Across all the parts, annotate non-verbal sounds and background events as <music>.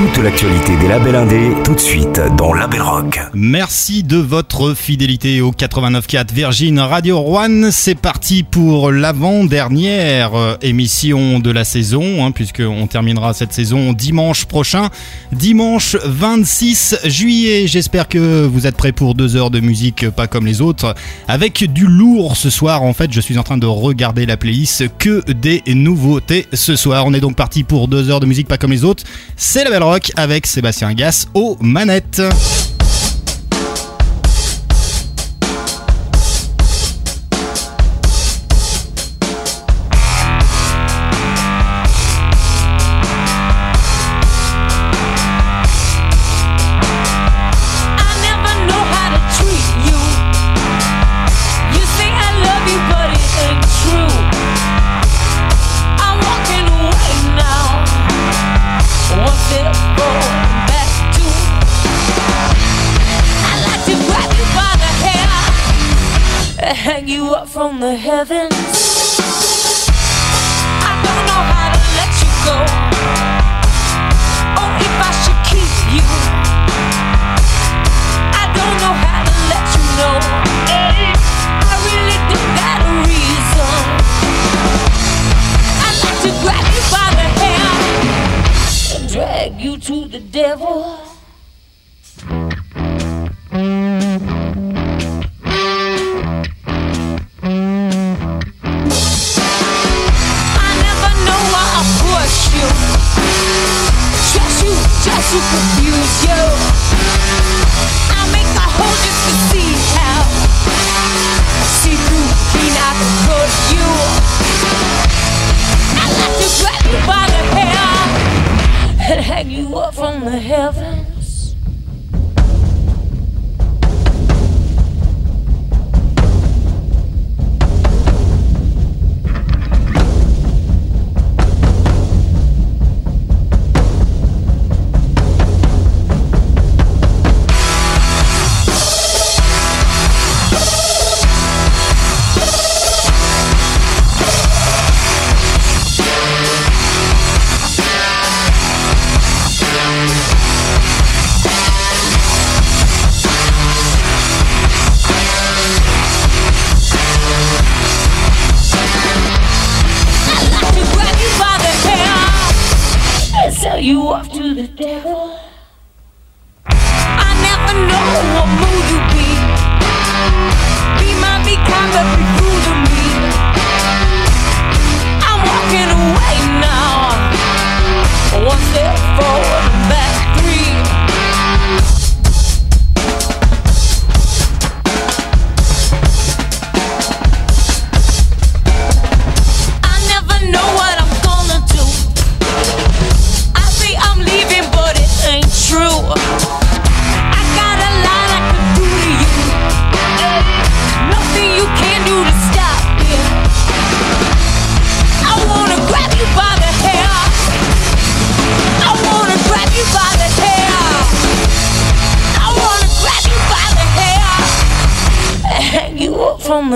Toute l'actualité des labels indés, tout de suite dans Label Rock. Merci de votre fidélité au 89.4 Virgin Radio One. C'est parti pour l'avant-dernière euh, émission de la saison, hein, puisqu'on terminera cette saison dimanche prochain, dimanche 26 juillet. J'espère que vous êtes prêts pour deux heures de musique pas comme les autres, avec du lourd ce soir. En fait, je suis en train de regarder la playlist, que des nouveautés ce soir. On est donc parti pour deux heures de musique pas comme les autres. C'est Label Rock avec Sébastien Gas aux manettes.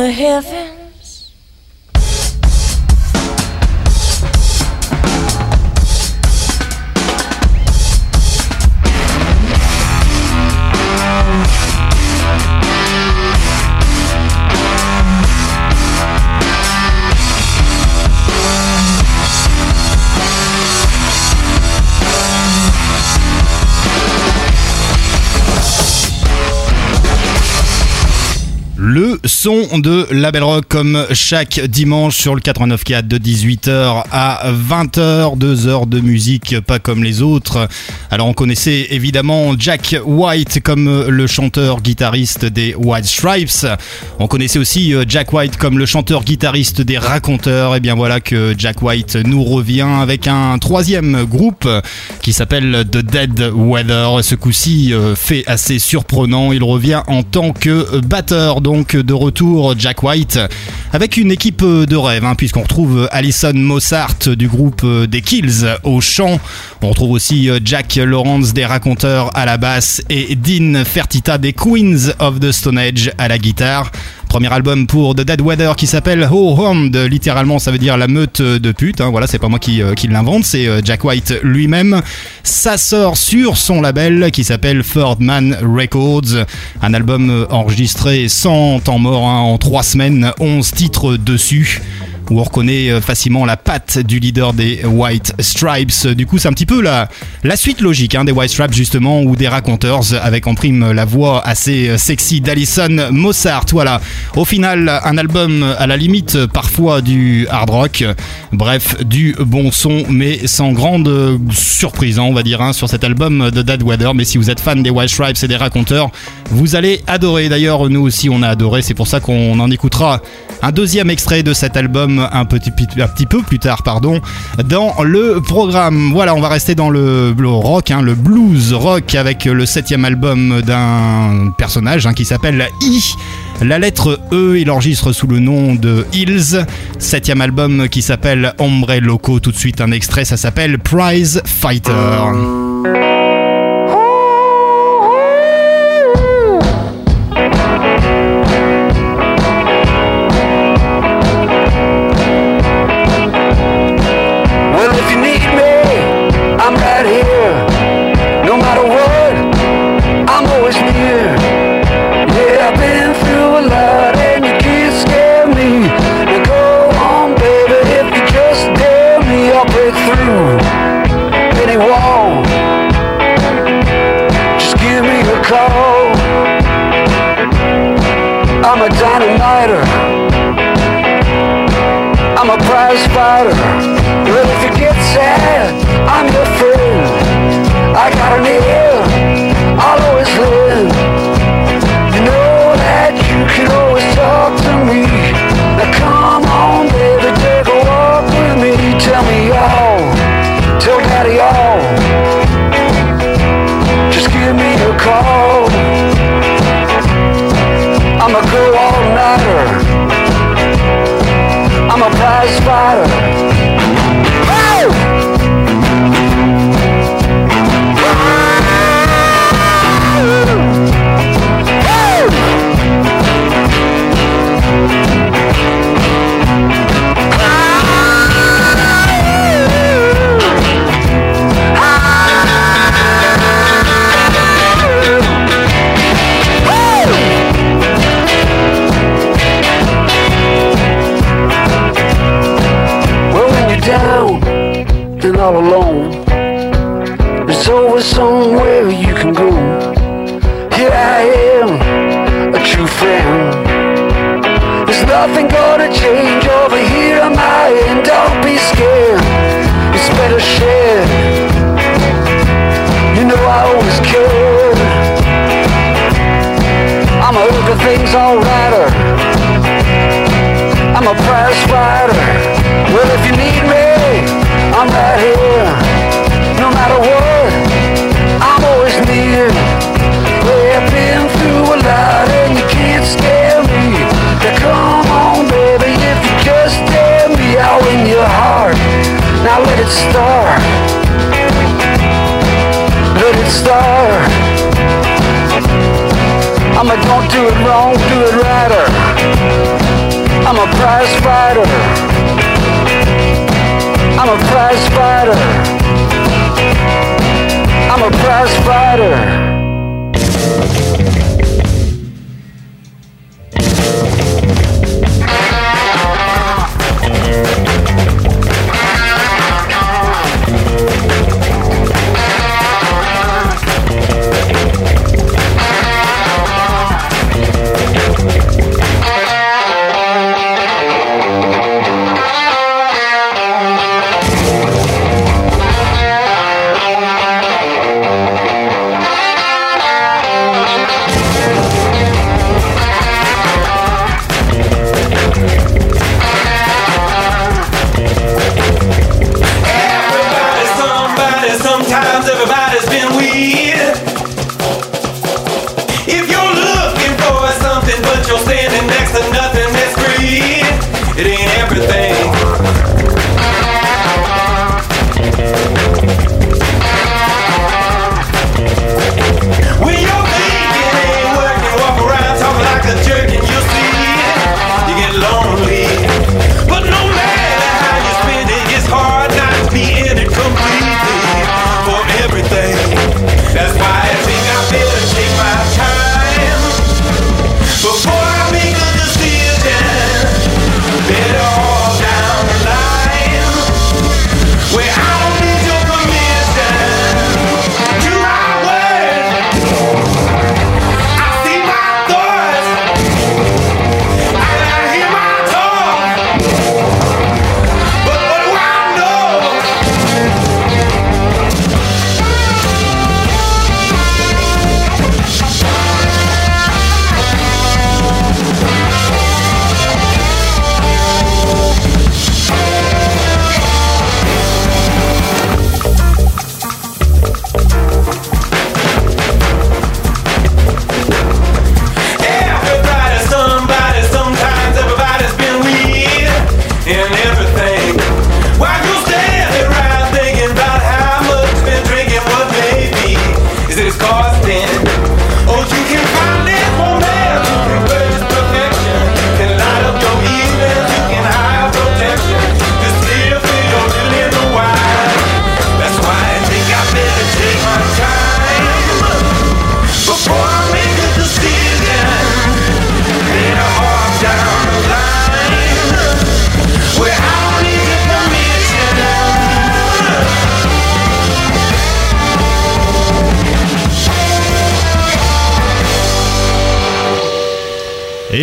The heaven. Son de Label Rock comme chaque dimanche sur le 89.4 de 18h à 20h, deux heures de musique pas comme les autres. Alors on connaissait évidemment Jack White comme le chanteur guitariste des White Stripes. On connaissait aussi euh, Jack White comme le chanteur guitariste des Raconteurs. Et bien voilà que Jack White nous revient avec un troisième groupe qui s'appelle The Dead Weather. Ce coup-ci euh, fait assez surprenant. Il revient en tant que batteur. Donc de retour Jack White avec une équipe de rêve, hein, puisqu'on retrouve Alison Mossart du groupe des Kills au chant. On retrouve aussi Jack Lawrence des raconteurs à la basse et Dean Fertita des Queens of the Stone Age à la guitare. Premier album pour The Dead Weather qui s'appelle Ho Homed, littéralement ça veut dire la meute de pute, hein. voilà c'est pas moi qui, euh, l'invente, c'est euh, Jack White lui-même. Ça sort sur son label qui s'appelle Man Records, un album euh, enregistré sans temps mort, hein, en 3 semaines, 11 titres dessus où on reconnaît euh, facilement la patte du leader des White Stripes. Du coup, c'est un petit peu la, la suite logique hein, des White Stripes, justement, ou des Raconteurs, avec en prime la voix assez euh, sexy d'Alison Mossart. Voilà. Au final, un album à la limite parfois du hard rock. Bref, du bon son, mais sans grande surprise, hein, on va dire, hein, sur cet album de Dead Weather. Mais si vous êtes fan des White Stripes et des Raconteurs, vous allez adorer. D'ailleurs, nous aussi, on a adoré. C'est pour ça qu'on en écoutera un deuxième extrait de cet album un petit, peu plus tard, pardon, dans le programme. Voilà, on va rester dans le, rock, hein, le blues rock avec le septième album d'un personnage hein, qui s'appelle I. La lettre E, il enregistre sous le nom de Hills. Septième album qui s'appelle Ombre Loco. Tout de suite un extrait, ça s'appelle Prize Fighter.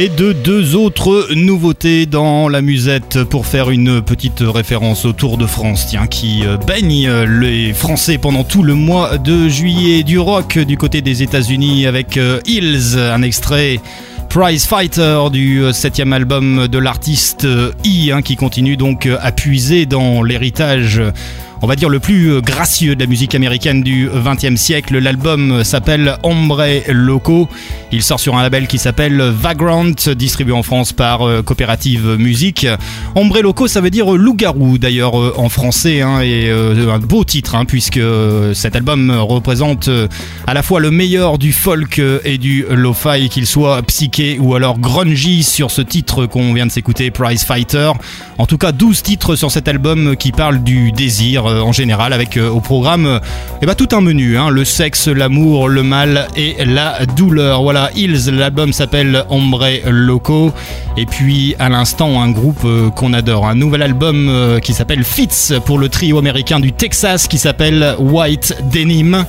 Et de deux autres nouveautés dans la musette pour faire une petite référence au Tour de France, qui euh, baigne les Français pendant tout le mois de juillet du rock du côté des États-Unis avec euh, Hills, un extrait Prize Fighter du euh, septième album de l'artiste I, hein, qui continue donc à puiser dans l'héritage on va dire le plus euh, gracieux de la musique américaine du 20e siècle. L'album s'appelle Ombre Loco. Il sort sur un label qui s'appelle Vagrant, distribué en France par euh, Coopérative Musique. Ombre Loco, ça veut dire loup-garou d'ailleurs euh, en français, hein, et un beau titre, hein, puisque cet album représente à la fois le meilleur du folk et du lo-fi, qu'il soit psyché ou alors grungy sur ce titre qu'on vient de s'écouter, Prize Fighter. En tout cas, 12 titres sur cet album qui parlent du désir, euh, en général, avec euh, au programme ben, tout un menu hein. le sexe, l'amour, le mal et la douleur. Voilà, Hills, l'album s'appelle Ombre Loco. Et puis à l'instant, un groupe euh, qu'on adore, un nouvel album qui s'appelle Fitz pour le trio américain du Texas qui s'appelle White Denim.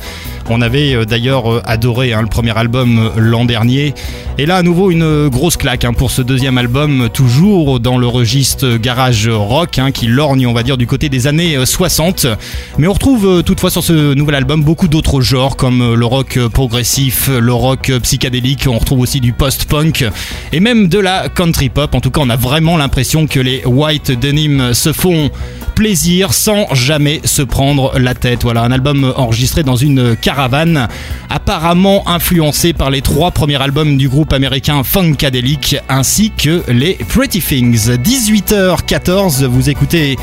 On avait d'ailleurs adoré hein, le premier album l'an dernier. Et là, à nouveau, une grosse claque hein, pour ce deuxième album, toujours dans le registre garage rock, qui lorgne, on va dire, du côté des années 60. Mais on retrouve euh, toutefois sur ce nouvel album beaucoup d'autres genres comme euh, le rock progressif, le rock psychédélique, on retrouve aussi du post-punk et même de la country pop. En tout cas, on a vraiment l'impression que les White Denim se font plaisir sans jamais se prendre la tête. Voilà, un album enregistré dans une caravane, apparemment influencé par les trois premiers albums du groupe américain Funkadelic ainsi que les Pretty Things. 18h14, vous écoutez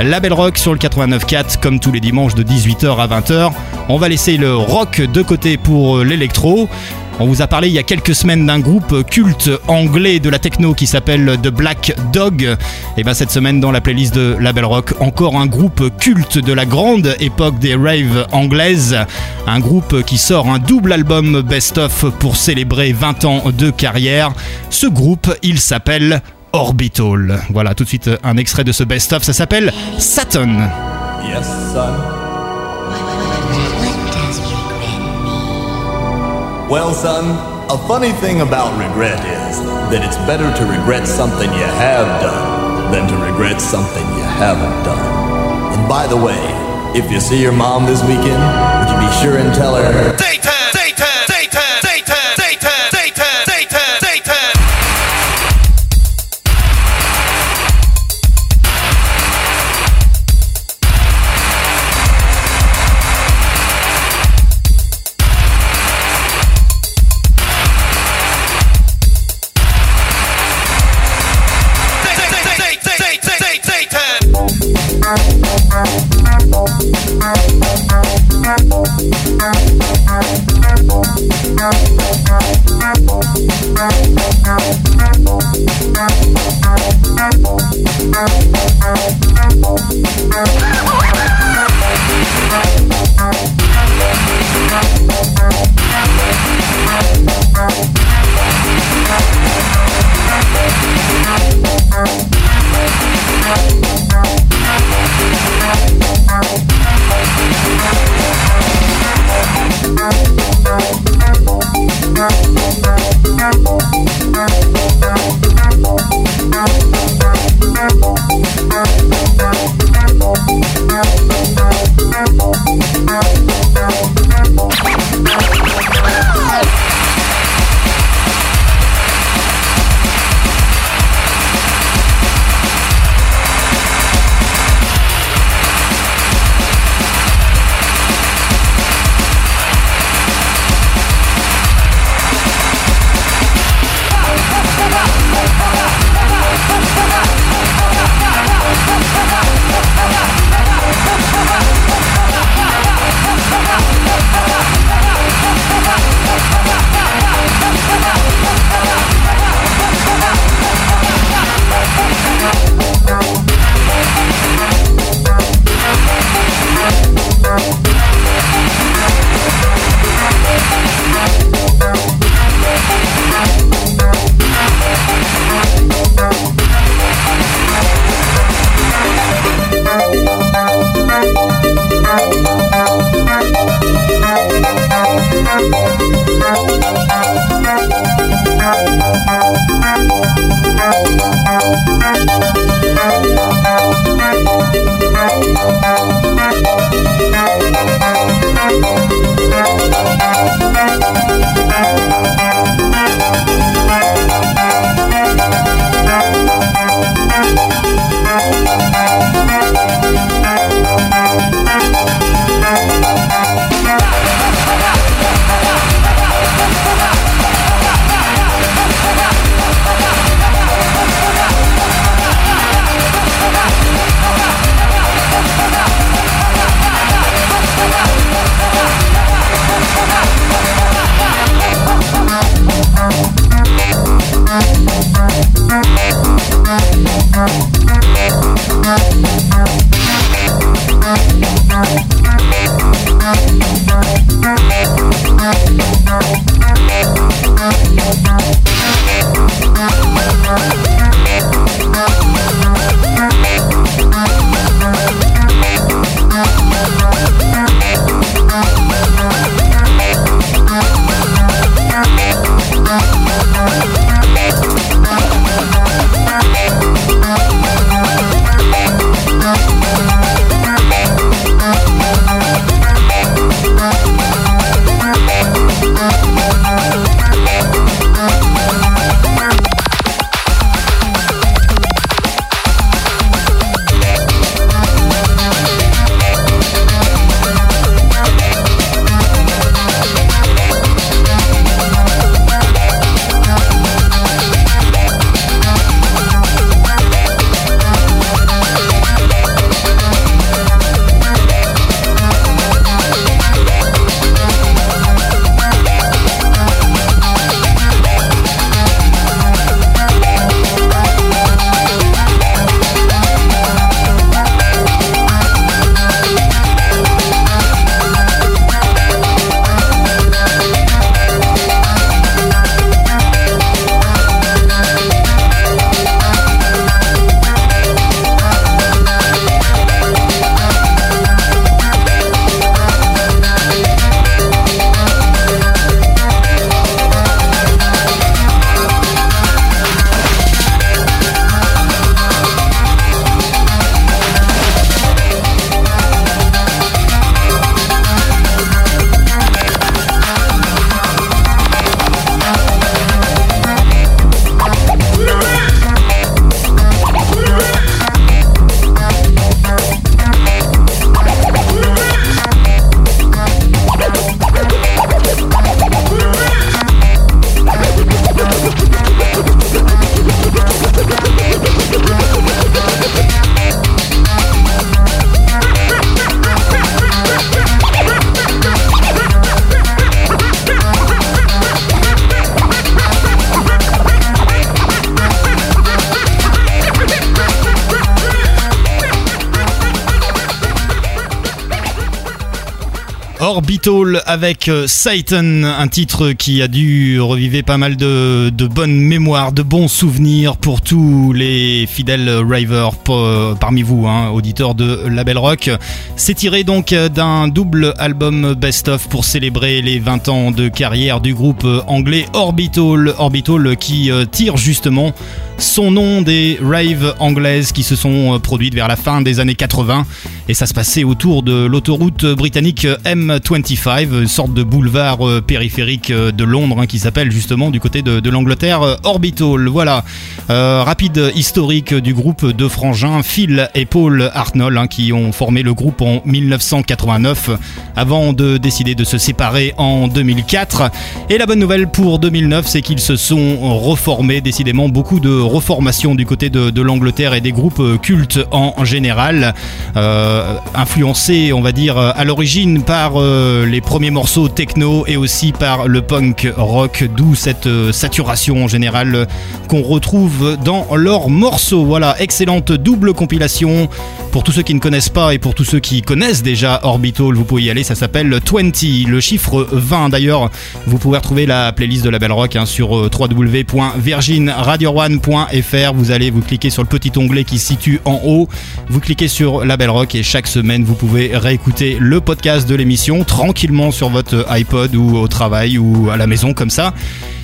La Belle Rock sur le 89.4 comme tous les dimanches de 18h à 20h. On va laisser le rock de côté pour l'électro. On vous a parlé il y a quelques semaines d'un groupe culte anglais de la techno qui s'appelle The Black Dog. Et bien cette semaine dans la playlist de Label Rock, encore un groupe culte de la grande époque des raves anglaises. Un groupe qui sort un double album best-of pour célébrer 20 ans de carrière. Ce groupe, il s'appelle Orbital. Voilà tout de suite un extrait de ce best-of, ça s'appelle Saturn. Well, son, a funny thing about regret is that it's better to regret something you have done than to regret something you haven't done. And by the way, if you see your mom this weekend, would you be sure and tell her? Avec euh, Satan, un titre qui a dû reviver pas mal de, bonnes mémoires, de bons souvenirs pour tous les fidèles ravers euh, parmi vous, hein, auditeurs de Label Rock. C'est tiré donc d'un double album best-of pour célébrer les 20 ans de carrière du groupe anglais Orbital. Orbital qui euh, tire justement son nom des raves anglaises qui se sont produites vers la fin des années 80 et ça se passait autour de l'autoroute britannique M25, une sorte de boulevard euh, périphérique euh, de Londres hein, qui s'appelle justement du côté de, l'Angleterre euh, Orbital. Voilà, rapide historique du groupe de frangins Phil et Paul Arnold hein, qui ont formé le groupe en 1989 avant de décider de se séparer en 2004. Et la bonne nouvelle pour 2009, c'est qu'ils se sont reformés, décidément beaucoup de reformations du côté de, l'Angleterre et des groupes cultes en général. Euh, influencé, on va dire, à l'origine par euh, les premiers morceaux techno et aussi par le punk rock, d'où cette euh, saturation en général qu'on retrouve dans leurs morceaux. Voilà, excellente double compilation. Pour tous ceux qui ne connaissent pas et pour tous ceux qui connaissent déjà Orbital, vous pouvez y aller, ça s'appelle 20, le chiffre 20 d'ailleurs. Vous pouvez retrouver la playlist de la Belle Rock hein, sur www.virginradio1.fr. Vous allez vous cliquer sur le petit onglet qui se situe en haut, vous cliquez sur la Belle Rock et chaque semaine vous pouvez réécouter le podcast de l'émission tranquillement sur votre iPod ou au travail ou à la maison comme ça.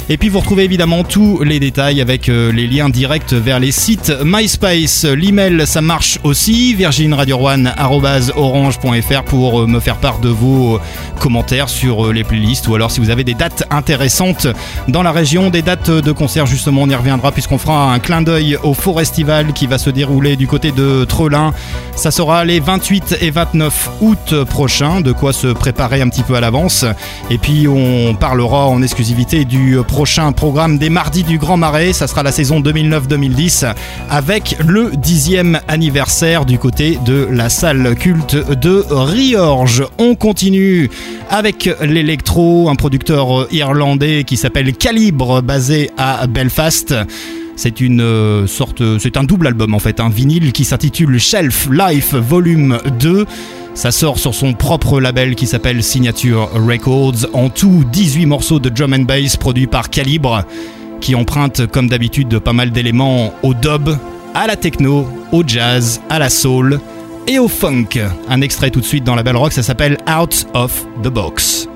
Et puis vous retrouvez évidemment tous les détails avec euh, les liens directs vers les sites MySpace. L'email ça marche aussi, virginradio1.orange.fr pour euh, me faire part de vos euh, commentaires sur les playlists ou alors si vous avez des dates intéressantes dans la région, des dates de concert justement, on y reviendra puisqu'on fera un clin d'œil au Forestival qui va se dérouler du côté de Trelin. Ça sera les 28 et 29 août prochains, de quoi se préparer un petit peu à l'avance. Et puis on parlera en exclusivité du prochain programme des mardis du Grand Marais. Ça sera la saison 2009-2010 avec le dixième anniversaire du côté de la salle culte de Riorge. On continue avec l'électro, un producteur irlandais qui s'appelle Calibre, basé à Belfast. C'est une euh, sorte, c'est un double album en fait, un vinyle qui s'intitule Shelf Life Volume 2. Ça sort sur son propre label qui s'appelle Signature Records. En tout, 18 morceaux de drum and bass produits par Calibre, qui empruntent comme d'habitude pas mal d'éléments au dub, à la techno, au jazz, à la soul et au funk. Un extrait tout de suite dans la belle rock, ça s'appelle Out of the Box.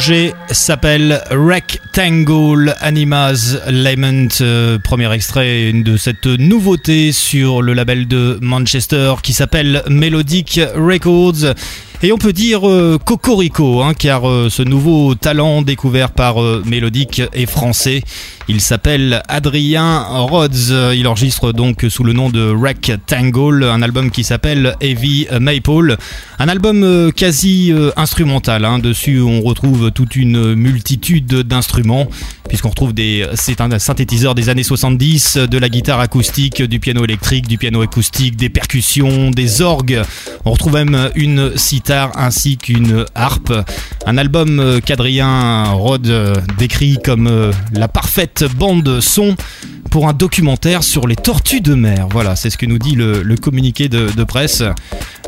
Projet s'appelle Rectangle Animas Lament, euh, premier extrait de cette nouveauté sur le label de Manchester qui s'appelle Melodic Records. Et on peut dire euh, Cocorico, hein, car euh, ce nouveau talent découvert par Mélodique est français. Il s'appelle Adrien Rhodes. Il enregistre donc sous le nom de Rectangle un album qui s'appelle Heavy Maple. Un album quasi instrumental. Hein. Dessus, on retrouve toute une multitude d'instruments, puisqu'on retrouve des synthétiseurs des années 70, de la guitare acoustique, du piano électrique, du piano acoustique, des percussions, des orgues. On retrouve même une sitar ainsi qu'une harpe. Un album qu'Adrien Rhodes décrit comme la parfaite bande son pour un documentaire sur les tortues de mer. Voilà, c'est ce que nous dit le, communiqué de, presse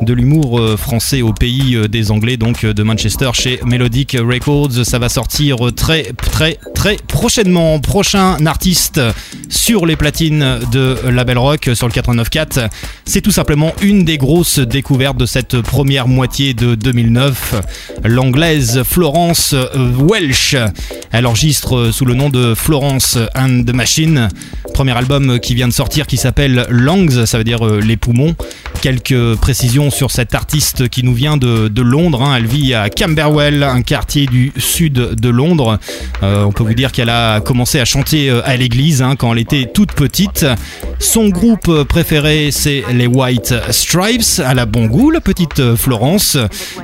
de l'humour euh, français au pays euh, des Anglais, donc euh, de Manchester chez Melodic Records. Ça va sortir très, très, très prochainement. Prochain artiste sur les platines de Label Rock sur le 89.4. C'est tout simplement une des grosses découvertes de cette première moitié de 2009. L'anglaise Florence Welsh. Elle enregistre sous le nom de Florence and the Machine. Premier album qui vient de sortir qui s'appelle Lungs, ça veut dire euh, les poumons. Quelques précisions sur cette artiste qui nous vient de, Londres. Hein. Elle vit à Camberwell, un quartier du sud de Londres. Euh, on peut vous dire qu'elle a commencé à chanter euh, à l'église hein, quand elle était toute petite. Son groupe préféré, c'est les White Stripes. Elle a bon goût, la petite Florence.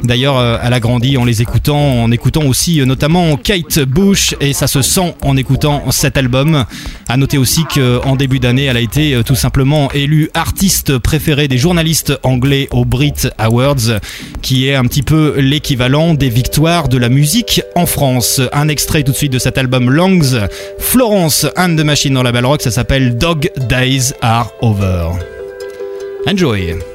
D'ailleurs, elle a grandi en les écoutant, en écoutant aussi notamment Kate Bush, et ça se sent en écoutant cet album. À noter aussi qu'en début d'année, elle a été euh, tout simplement élue artiste préférée des journalistes anglais au Brit Awards, qui est un petit peu l'équivalent des victoires de la musique en France. Un extrait tout de suite de cet album Longs, Florence and the Machine dans la Belle Rock, ça s'appelle Dog Days Are Over. Enjoy!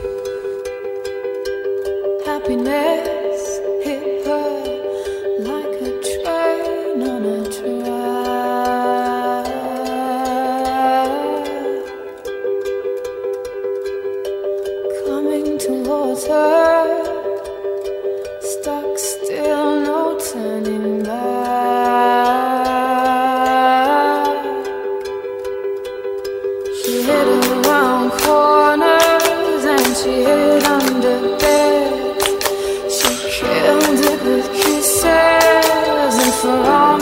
For your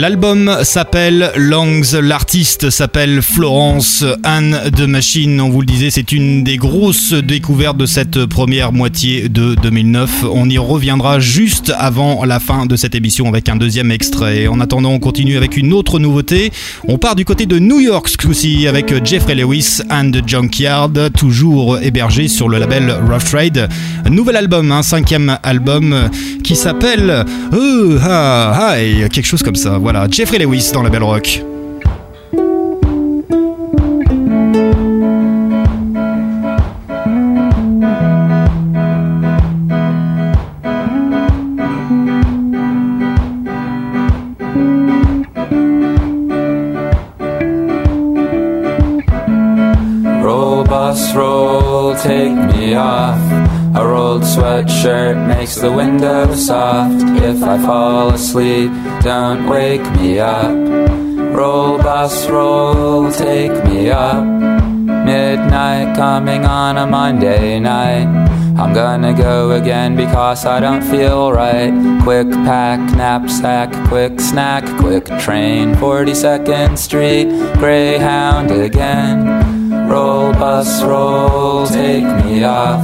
L'album s'appelle Longs, l'artiste s'appelle Florence Anne de Machine. On vous le disait, c'est une des grosses découvertes de cette première moitié de 2009. On y reviendra juste avant la fin de cette émission avec un deuxième extrait. En attendant, on continue avec une autre nouveauté. On part du côté de New York ce avec Jeffrey Lewis and Junkyard, toujours hébergé sur le label Rough Trade. Nouvel album, un cinquième album qui s'appelle euh, ah, quelque chose comme ça. Voilà, Jeffrey Lewis dans la Belle Rock. Fall asleep, don't wake me up. Roll, bus, roll, take me up. Midnight coming on a Monday night. I'm gonna go again because I don't feel right. Quick pack, knapsack, quick snack, quick train. 42nd Street, Greyhound again. Bus, roll, take me off.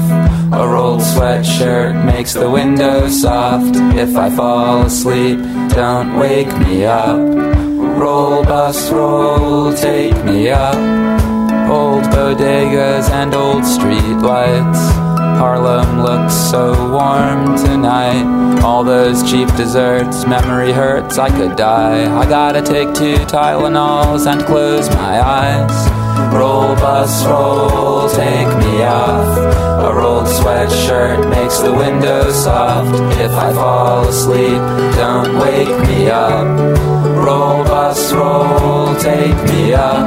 A rolled sweatshirt makes the window soft. If I fall asleep, don't wake me up. Roll, bus, roll, take me up. Old bodegas and old street lights. Harlem looks so warm tonight. All those cheap desserts, memory hurts, I could die. I gotta take two Tylenols and close my eyes. Roll, bus, roll, take me off. A rolled sweatshirt makes the window soft. If I fall asleep, don't wake me up. Roll, bus, roll, take me up.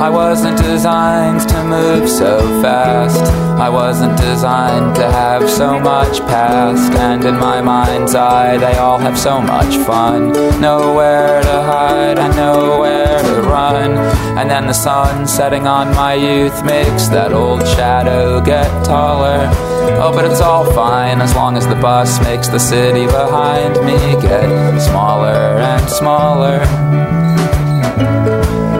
I wasn't designed to move so fast. I wasn't designed to have so much past. And in my mind's eye, they all have so much fun. Nowhere to hide and nowhere to run. And then the sun setting on my youth makes that old shadow get taller. Oh, but it's all fine as long as the bus makes the city behind me get smaller and smaller.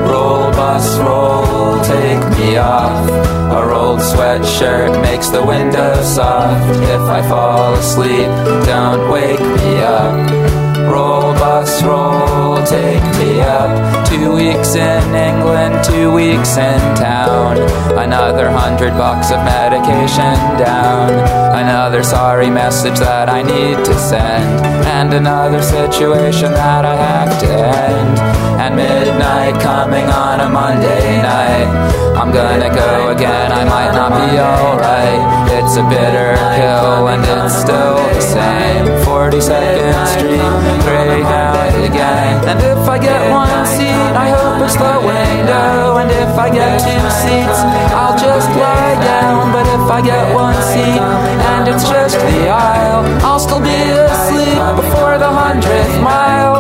Roll, bus, roll, take me off. A rolled sweatshirt makes the window soft. If I fall asleep, don't wake me up. Roll, bus, roll, take me up. Two weeks in England, two weeks in town. Another hundred bucks of medication down. Another sorry message that I need to send. And another situation that I have to end. And midnight coming on a Monday night. I'm gonna go again, I might not be alright. It's a bitter pill and it's still the same. 42nd Street, Greyhound again. And if I get one seat, I hope it's the window. And if I get two seats, I'll just lie down. But if I get one seat and it's just the aisle, I'll still be asleep before the hundredth mile.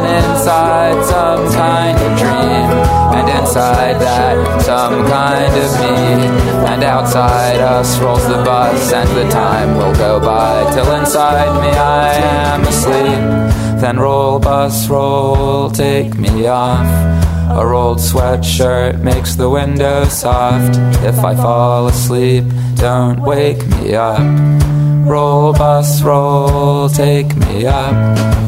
And inside some kind of dream. And inside that, some kind of me. And outside us rolls the bus, and the time will go by till inside me I am asleep. Then roll, bus, roll, take me off. A rolled sweatshirt makes the window soft. If I fall asleep, don't wake me up. Roll, bus, roll, take me up.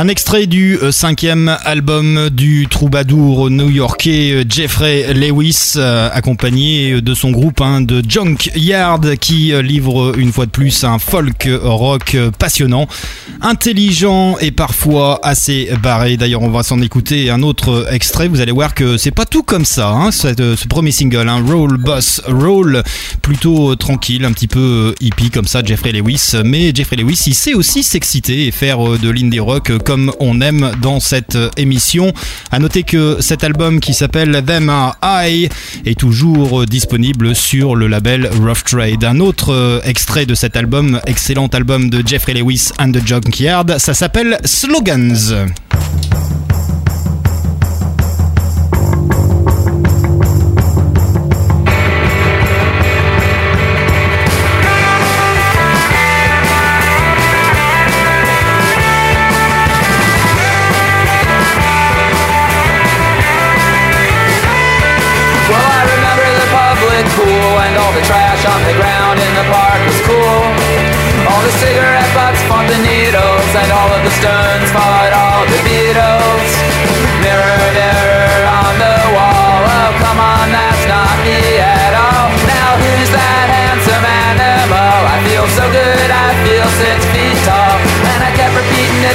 Un extrait du euh, cinquième album du troubadour new-yorkais euh, Jeffrey Lewis, euh, accompagné de son groupe hein, de Junk Yard, qui livre une fois de plus un folk rock passionnant, intelligent et parfois assez barré. D'ailleurs, on va s'en écouter un autre extrait. Vous allez voir que c'est pas tout comme ça. Hein, ce premier single, hein, Roll Boss Roll, plutôt tranquille, un petit peu hippie comme ça, Jeffrey Lewis. Mais Jeffrey Lewis, il sait aussi s'exciter et faire de l'indie rock comme on aime dans cette émission. À noter que cet album qui s'appelle Them Are I est toujours disponible sur le label Rough Trade. Un autre extrait de cet album, excellent album de Jeffrey Lewis and the Junkyard, ça s'appelle Slogans.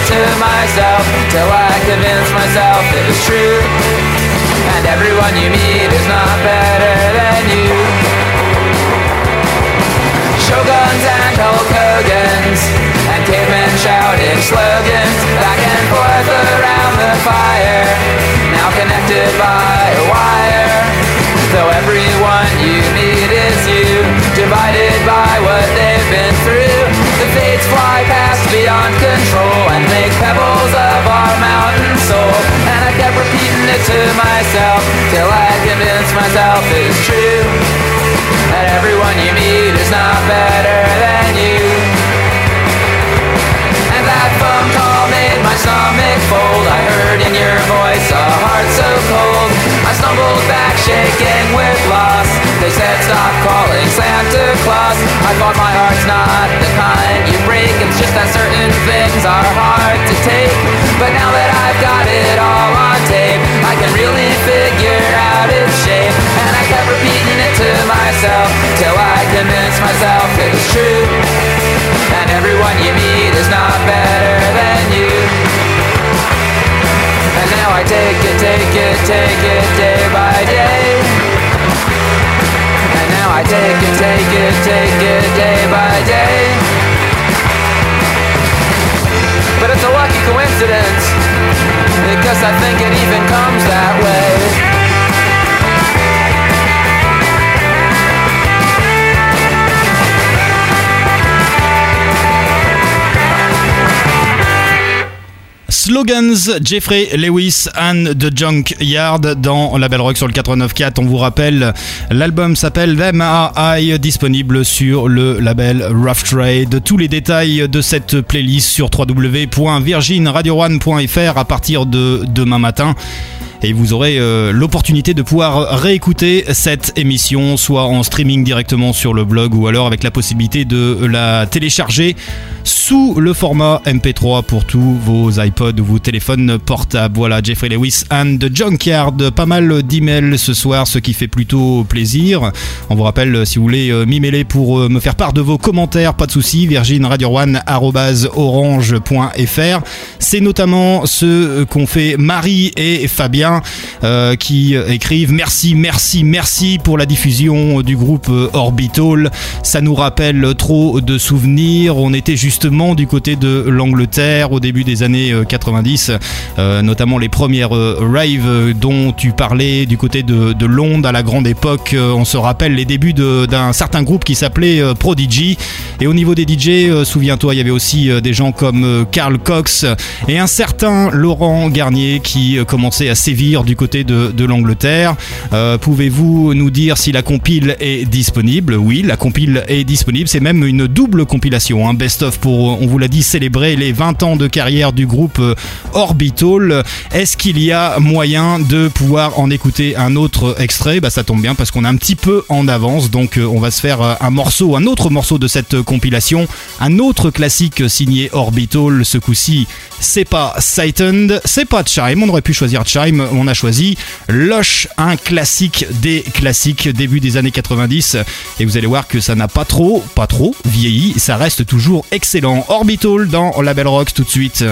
To myself till I convinced myself it was true. And everyone you meet is not better than you. Shoguns and Hulk Hogan's and cavemen shouting slogans back and forth around the fire. Now connected by a wire. Though everyone you meet is you, divided by what they've been through. The fates fly past beyond control and make pebbles of our mountain soul. And I kept repeating it to myself till I convinced myself it's true. That everyone you meet is not better than you. And that phone call made my stomach fold. I heard in your voice a heart so cold. I stumbled back shaking with loss. They said stop calling Santa Claus. I thought my heart's not the kind It's just that certain things are hard to take. But now that I've got it all on tape I can really figure out its shape. And I kept repeating it to myself Till I convinced myself it was true. And everyone you meet is not better than you. And now I take it, take it, take it day by day. And now I take it, take it, take it day by day But it's a lucky coincidence Because I think it even comes that way Slogans, Jeffrey Lewis and the Junkyard dans la Belle Rock sur le 89.4. On vous rappelle, l'album s'appelle Them Are disponible sur le label Rough Trade. Tous les détails de cette playlist sur www.virginradio1.fr à partir de demain matin et vous aurez euh, l'opportunité de pouvoir réécouter cette émission soit en streaming directement sur le blog ou alors avec la possibilité de la télécharger sous le format MP3 pour tous vos iPods ou vos téléphones portables. Voilà, Jeffrey Lewis and the Junkyard. Pas mal d'emails ce soir, ce qui fait plutôt plaisir. On vous rappelle, si vous voulez euh, m'y mêler pour euh, me faire part de vos commentaires, pas de soucis, virginradio1.orange.fr. C'est notamment ce qu'ont fait Marie et Fabien euh, qui écrivent merci, merci, merci pour la diffusion du groupe Orbital. Ça nous rappelle trop de souvenirs. On était justement du côté de l'Angleterre au début des années 90, euh, notamment les premières euh, raves dont tu parlais du côté de, Londres à la grande époque. on se rappelle les débuts d'un certain groupe qui s'appelait Prodigy. Et au niveau des DJ, souviens-toi, il y avait aussi des gens comme Carl Cox et un certain Laurent Garnier qui commençait à sévir du côté de, l'Angleterre. Euh, Pouvez-vous nous dire si la compile est disponible? Oui, la compile est disponible. C'est même une double compilation, un best-of pour, on vous l'a dit, célébrer les 20 ans de carrière du groupe euh, Orbital. Est-ce qu'il y a moyen de pouvoir en écouter un autre extrait? Bah ça tombe bien parce qu'on est un petit peu en avance, donc euh, on va se faire euh, un morceau, un autre morceau de cette compilation, un autre classique signé Orbital. Ce coup-ci, c'est pas Sightened, c'est pas Chime. On aurait pu choisir Chime, on a choisi Lush, un classique des classiques début des années 90. Et vous allez voir que ça n'a pas trop, pas trop vieilli. Ça reste toujours excellent. Orbital dans la Belle Rock tout de suite.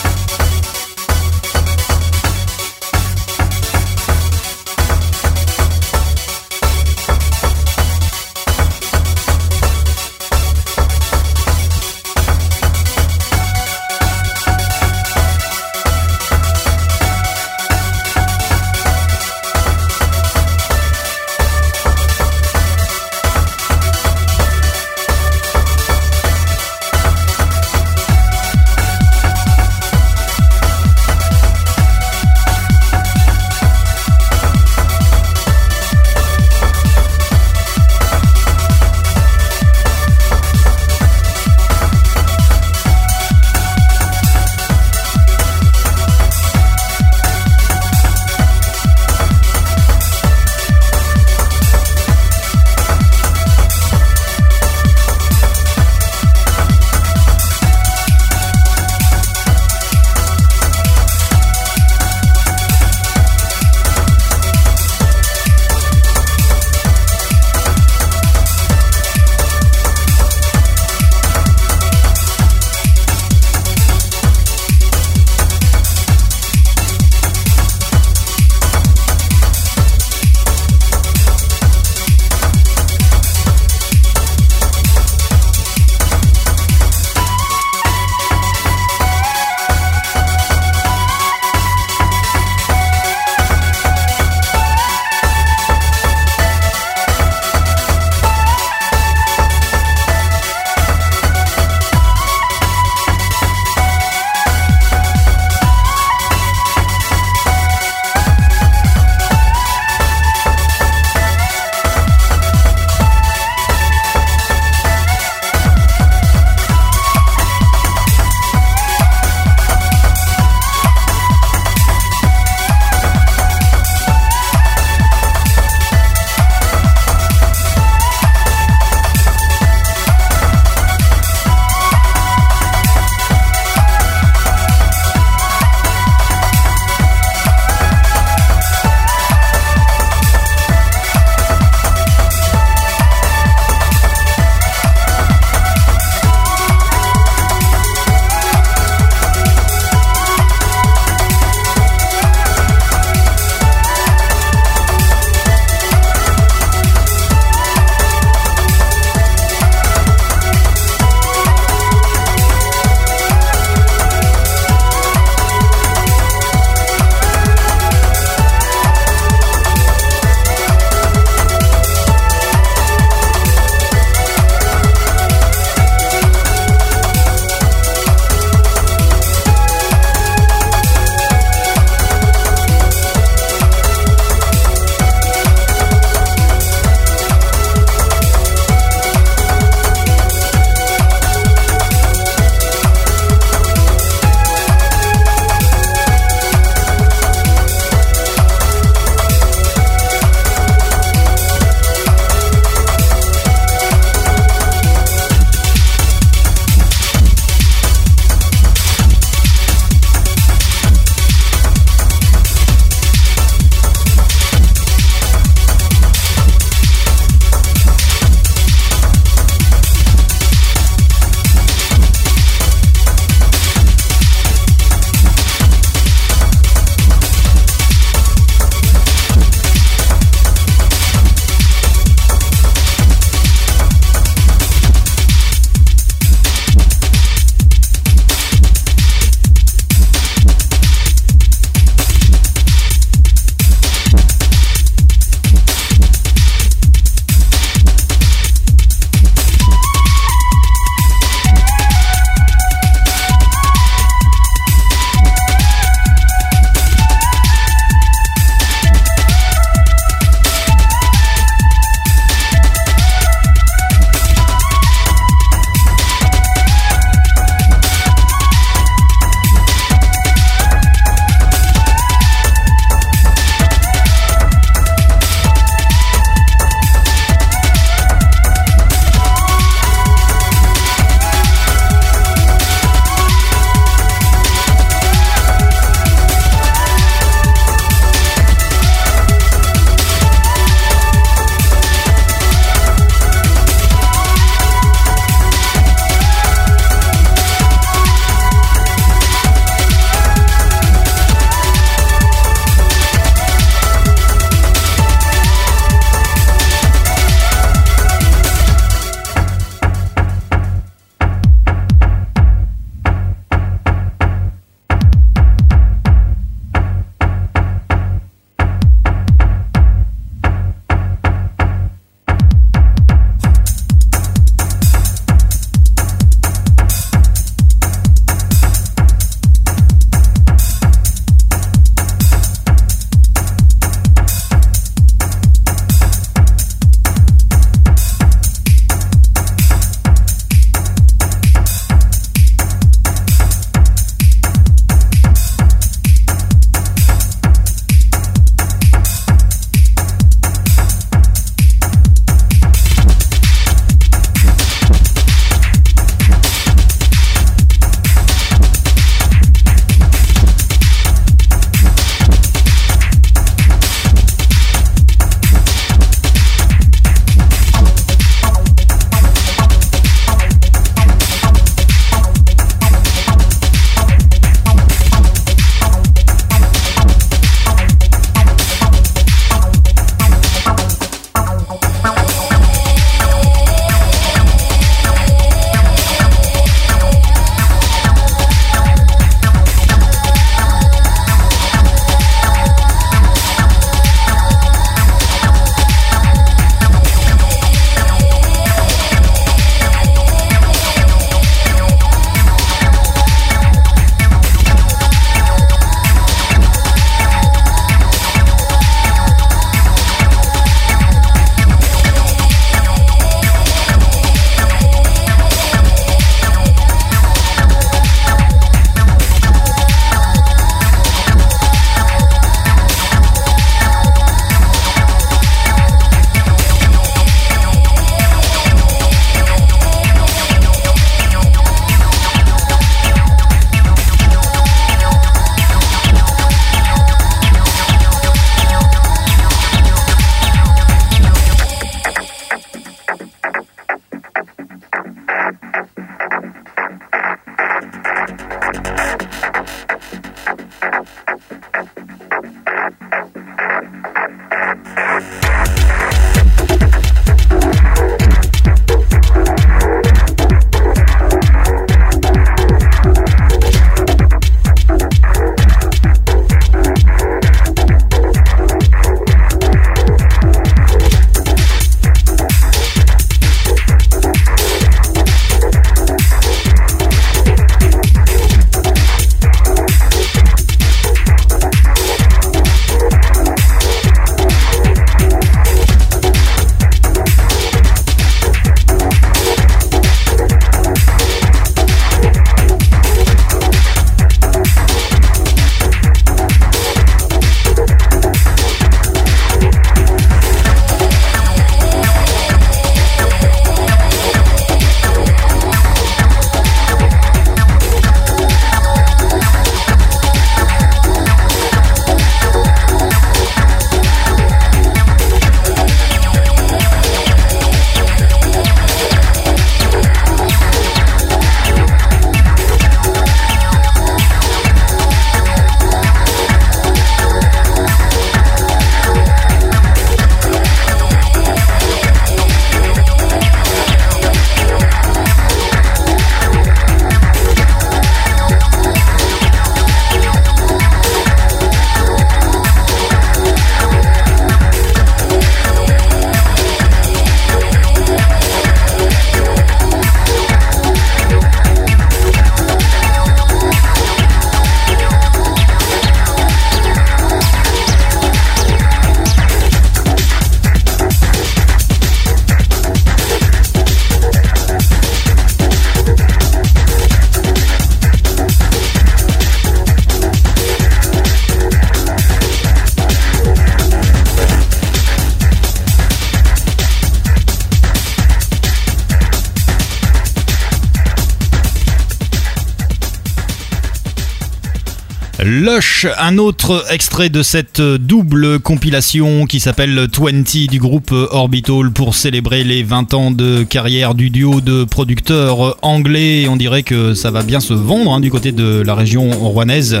Un autre extrait de cette double compilation qui s'appelle 20 du groupe Orbital pour célébrer les 20 ans de carrière du duo de producteurs anglais. On dirait que ça va bien se vendre hein, du côté de la région rouennaise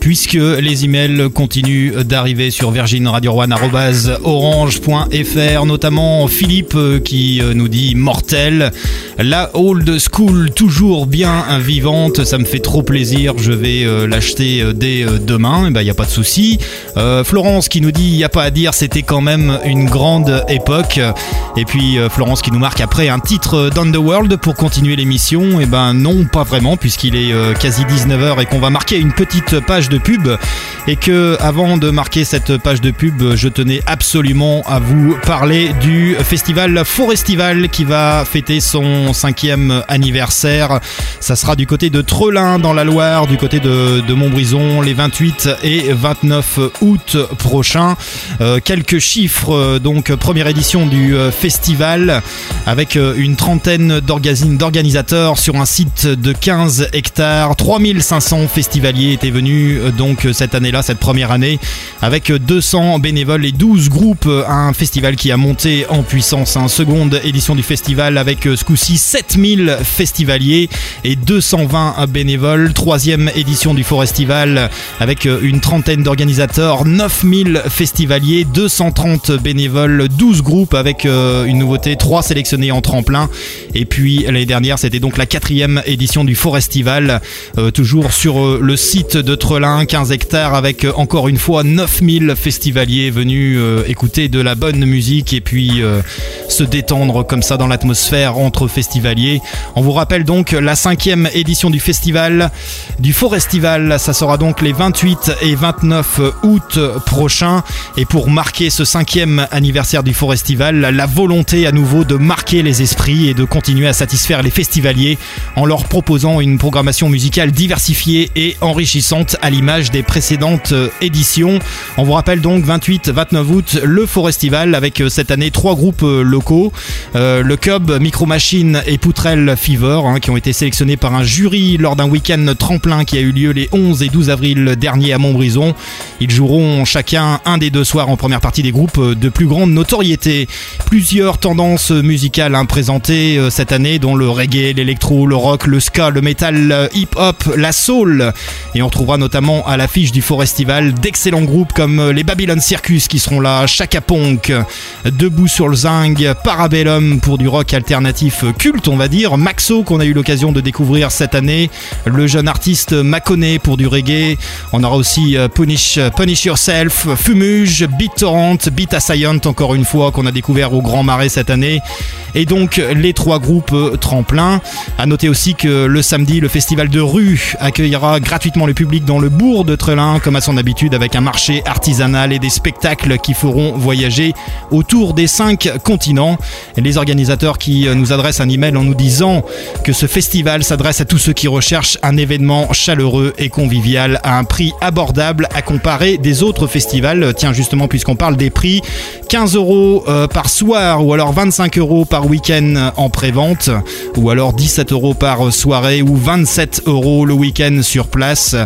puisque les emails continuent d'arriver sur virginradio1.orange.fr, notamment Philippe euh, qui euh, nous dit mortel. La old school toujours bien vivante, ça me fait trop plaisir, je vais euh, l'acheter dès demain, il eh ben, n'y a pas de souci. Florence qui nous dit, il n'y a pas à dire, c'était quand même une grande époque. Et puis Florence qui nous marque après un titre d'Underworld pour continuer l'émission, et eh ben non pas vraiment puisqu'il est quasi 19h et qu'on va marquer une petite page de pub et que avant de marquer cette page de pub, je tenais absolument à vous parler du festival Forestival qui va fêter son cinquième anniversaire. Ça sera du côté de Trelin dans la Loire, du côté de, Montbrison, les 28 et 29 août prochains. Euh, quelques chiffres, donc première édition du euh, festival avec euh, une trentaine d'organisateurs sur un site de 15 hectares. 3500 festivaliers étaient venus donc cette année-là, cette première année, avec 200 bénévoles et 12 groupes. Un festival qui a monté en puissance. Une seconde édition du festival avec ce coup-ci 7000 festivaliers et 220 bénévoles. Troisième édition du Forestival avec une trentaine d'organisateurs, 9000 festivaliers, 230 bénévoles, 12 groupes avec euh, une nouveauté, 3 sélectionnés en tremplin. Et puis l'année dernière, c'était donc la quatrième édition du Forestival, euh, toujours sur euh, le site de Trelin, 15 hectares avec euh, encore une fois 9000 festivaliers venus euh, écouter de la bonne musique et puis euh, se détendre comme ça dans l'atmosphère entre festivaliers. On vous rappelle donc la cinquième édition du festival, du Forestival. Ça sera donc les 28 et 29 août prochains. Et pour marquer ce cinquième anniversaire du Forestival, la volonté à nouveau de marquer les esprits et de continuer à satisfaire les festivaliers en leur proposant une programmation musicale diversifiée et enrichissante à l'image des précédentes euh, éditions. On vous rappelle donc 28-29 août le Forestival avec euh, cette année trois groupes euh, locaux le Cub, Micro Machine et Poutrelle Fever hein, qui ont été sélectionnés par un jury lors d'un week-end tremplin qui a eu lieu les 11 et 12 avril dernier à Montbrison. Ils joueront chacun un des deux soirs en première partie des groupes de plus grande notoriété. Plusieurs tendances musicales hein, présentées cette année dont le reggae, l'électro, le rock, le ska, le metal, hip-hop, la soul et on retrouvera notamment à l'affiche du Forestival. D'excellents groupes comme euh, les Babylon Circus qui seront là, Chaka Ponk, Debout sur le Zing, Parabellum pour du rock alternatif culte, on va dire, Maxo qu'on a eu l'occasion de découvrir cette année, le jeune artiste Makone pour du reggae, on aura aussi euh, Punish, Punish Yourself, Fumuge, BitTorrent, Beat Ascient encore une fois qu'on a découvert au Grand Marais cette année, et donc les trois groupes euh, tremplins. À noter aussi que le samedi, le festival de rue accueillera gratuitement le public dans le bourg de Trelin, comme à son habitude, avec un marché artisanal et des spectacles qui feront voyager autour des cinq continents. les organisateurs qui euh, nous adressent un email en nous disant que ce festival s'adresse à tous ceux qui recherchent un événement chaleureux et convivial à un prix abordable à comparer des autres festivals. Tiens, justement, puisqu'on parle des prix, 15 euros euh, par soir ou alors 25 euros par week-end en pré-vente ou alors 17 euros par soirée ou 27 euros le week-end sur place.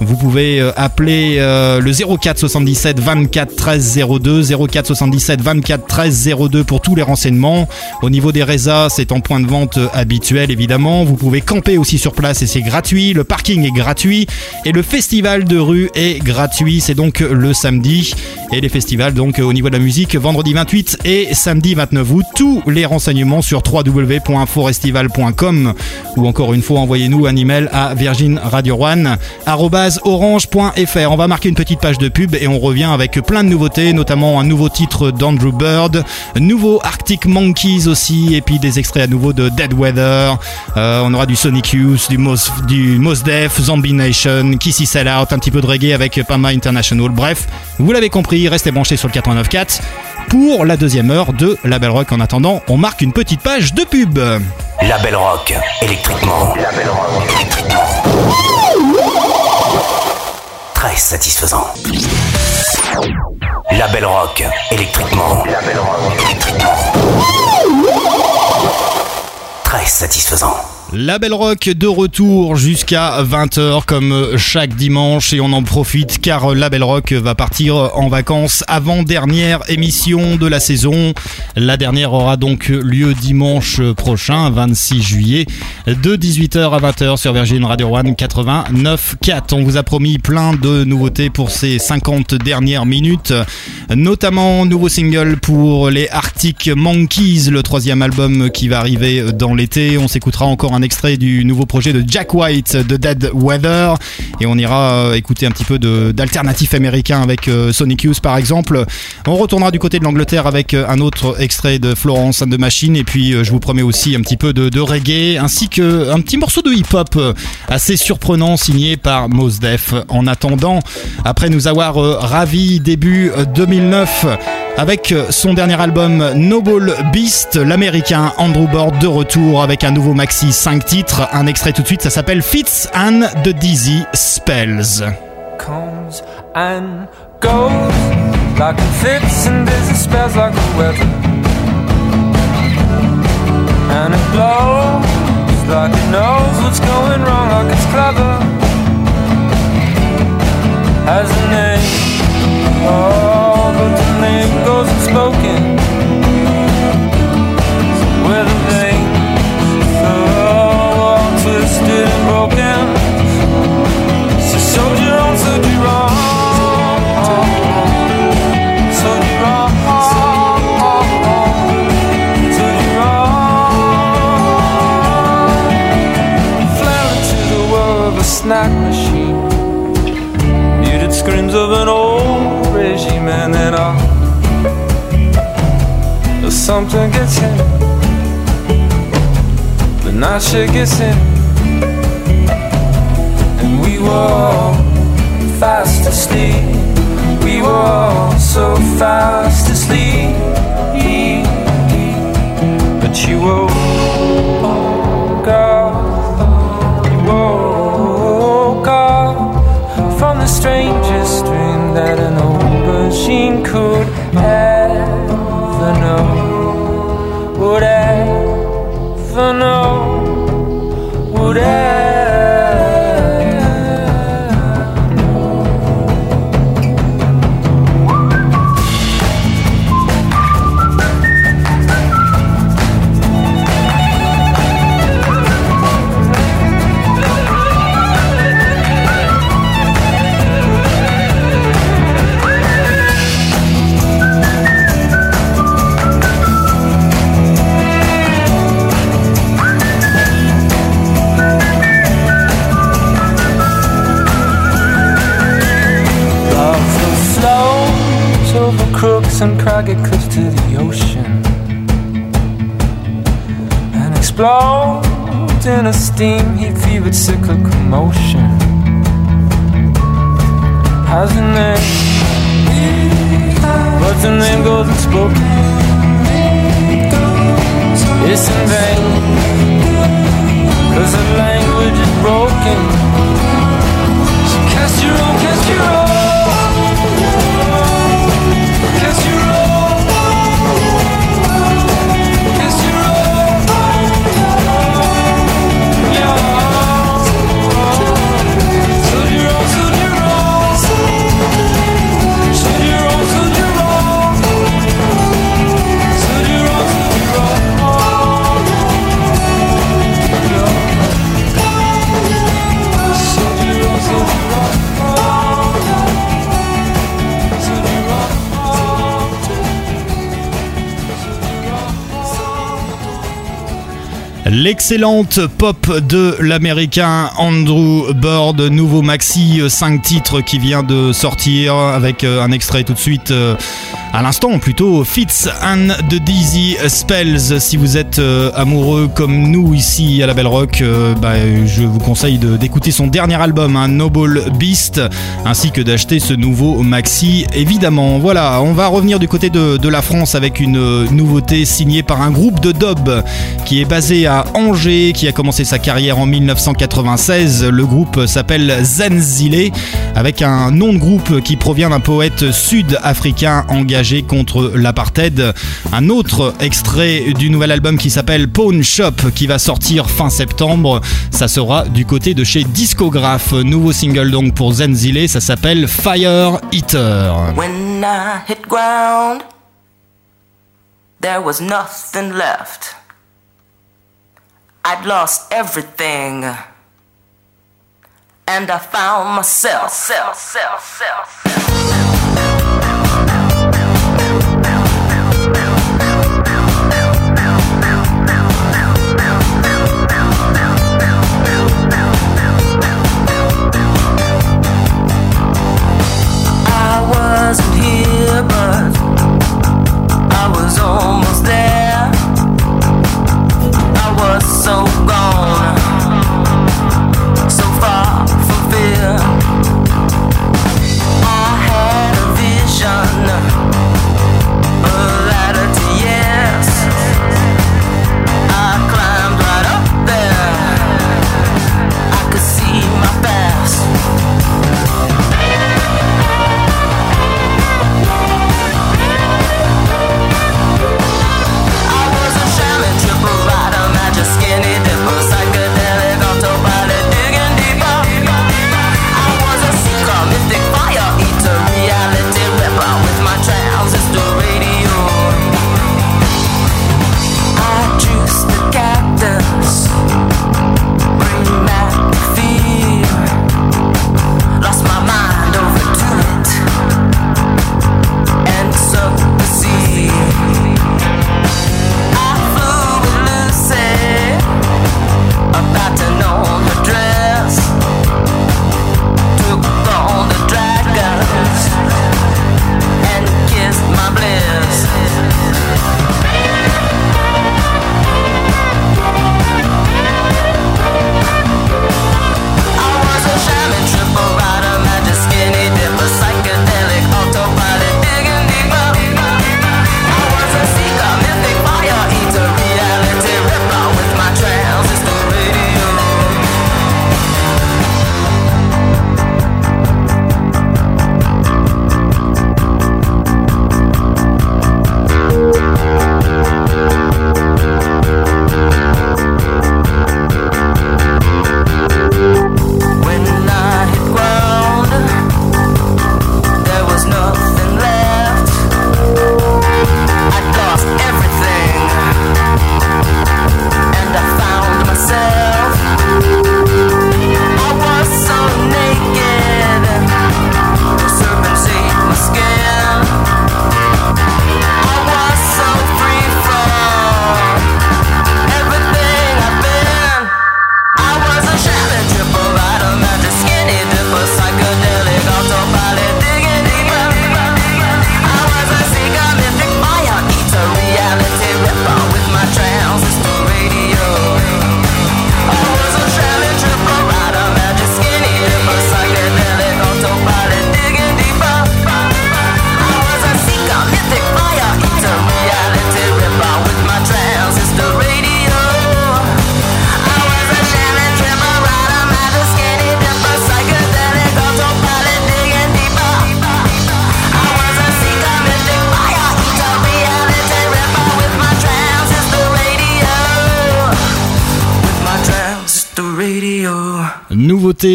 Vous pouvez euh, appeler euh, le 04 77 24 13 02 04 77 24 13 02 pour tous les renseignements. Au niveau des résas, c'est en point de vente habituel évidemment. Vous pouvez camper aussi sur place et c'est gratuit. Le parking est gratuit et le festival de rue est gratuit. C'est donc le samedi et les festivals donc au niveau de la musique vendredi 28 et samedi 29 août. Tous les renseignements sur www.forestival.com ou encore une fois envoyez-nous un email à virginradio1@orange.fr. On va marquer une petite page de pub et on revient avec plein de nouveautés, notamment un nouveau titre d'Andrew Bird, nouveau Arctic Monkeys aussi, et puis des extraits à nouveau de Dead Weather. Euh, on aura du Sonic Youth, du Mos, Def, Zombie Nation, Kissy Sell Out, un petit peu de reggae avec Pama International. Bref, vous l'avez compris, restez branchés sur le 89.4 pour la deuxième heure de La Belle Rock. En attendant, on marque une petite page de pub. La Belle Rock, électriquement. Rock, électriquement. Très satisfaisant. La Belle Rock, électriquement. La Belle Rock, électriquement. Très satisfaisant. La Belle Rock de retour jusqu'à 20h comme chaque dimanche et on en profite car La Belle Rock va partir en vacances avant dernière émission de la saison. La dernière aura donc lieu dimanche prochain 26 juillet de 18h à 20h sur Virgin Radio One 89.4. On vous a promis plein de nouveautés pour ces 50 dernières minutes, notamment nouveau single pour les Arctic Monkeys, le troisième album qui va arriver dans l'été. On s'écoutera encore un extrait du nouveau projet de Jack White de Dead Weather et on ira euh, écouter un petit peu d'alternatifs américains avec euh, Sonic Youth par exemple. On retournera du côté de l'Angleterre avec euh, un autre extrait de Florence and the Machine et puis je vous promets aussi un petit peu de, reggae ainsi qu'un petit morceau de hip-hop assez surprenant signé par Mos Def. En attendant, après nous avoir ravi début 2009 avec son dernier album Noble Beast, l'américain Andrew Bord de retour avec un nouveau maxi 5 titres. Un extrait tout de suite, ça s'appelle Fits and the Dizzy Spells. Comes and goes like fits and dizzy spells like the weather. And it blows like it knows what's going wrong, like it's clever. Has a name, oh, but the name goes unspoken. Where the broken. So soldier on, soldier wrong. Soldier a snack machine. Muted screams of an old regime and then something gets in The night shit gets in were fast asleep. We were all so fast in a steam heat fevered cyclical motion. Has a name, but the name goes unspoken. It's in vain, cause the language is broken. So cast your own, cast your own. L'excellente pop de l'américain Andrew Bird, nouveau maxi 5 titres qui vient de sortir avec euh, un extrait tout de suite euh, à l'instant, plutôt Fitz and the Dizzy Spells. Si vous êtes euh, amoureux comme nous ici à la Belle Rock euh, bah, je vous conseille d'écouter son dernier album, hein, Noble Beast, ainsi que d'acheter ce nouveau maxi, évidemment. Voilà, on va revenir du côté de, la France avec une euh, nouveauté signée par un groupe de Dob qui est basé à Angers, qui a commencé sa carrière en 1996. Le groupe s'appelle Zenzile, avec un nom de groupe qui provient d'un poète sud-africain engagé contre l'apartheid. Un autre extrait du nouvel album qui s'appelle Pawn Shop qui va sortir fin septembre. Ça sera du côté de chez Discographe. Nouveau single donc pour Zenzile, ça s'appelle Fire Eater.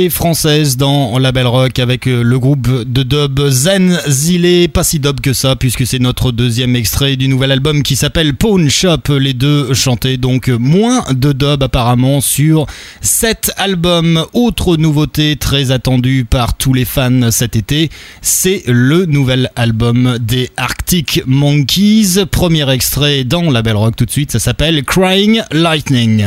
française dans la Belle Rock avec euh, le groupe de dub Zen Zilé. Pas si dub que ça, puisque c'est notre deuxième extrait du nouvel album qui s'appelle Pawn Shop. Les deux chantaient donc moins de dub apparemment sur cet album. Autre nouveauté très attendue par tous les fans cet été, c'est le nouvel album des Arctic Monkeys. Premier extrait dans la Belle Rock tout de suite, ça s'appelle Crying Lightning.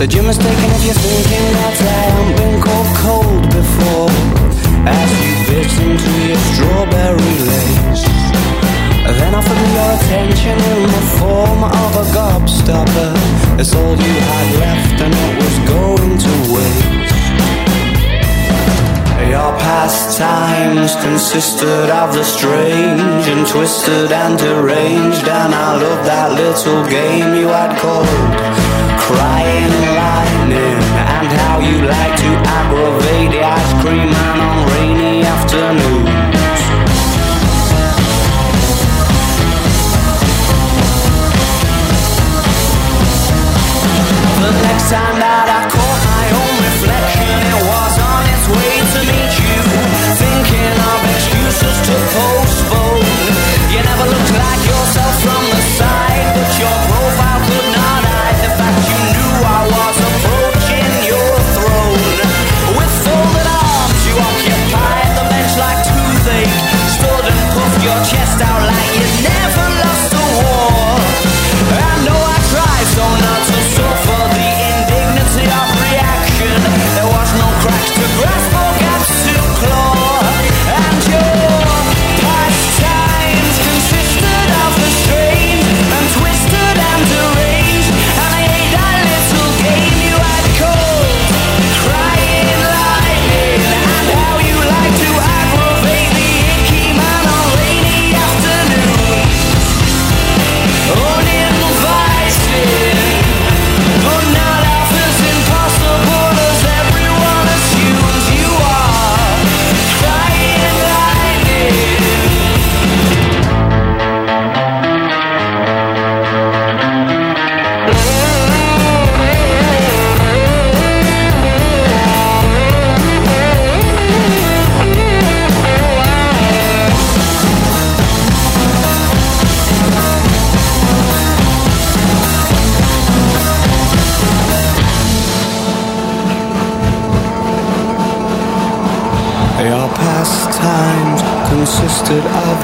Said you're mistaken if you're thinking that I haven't been called cold before. As you bit into your strawberry lace. Then offered me your attention in the form of a gobstopper. It's all you had left and it was going to waste. Your pastimes consisted of the strange and twisted and deranged, and I loved that little game you had called Crying Lightning, and how you like to aggravate the ice cream man on rainy afternoons.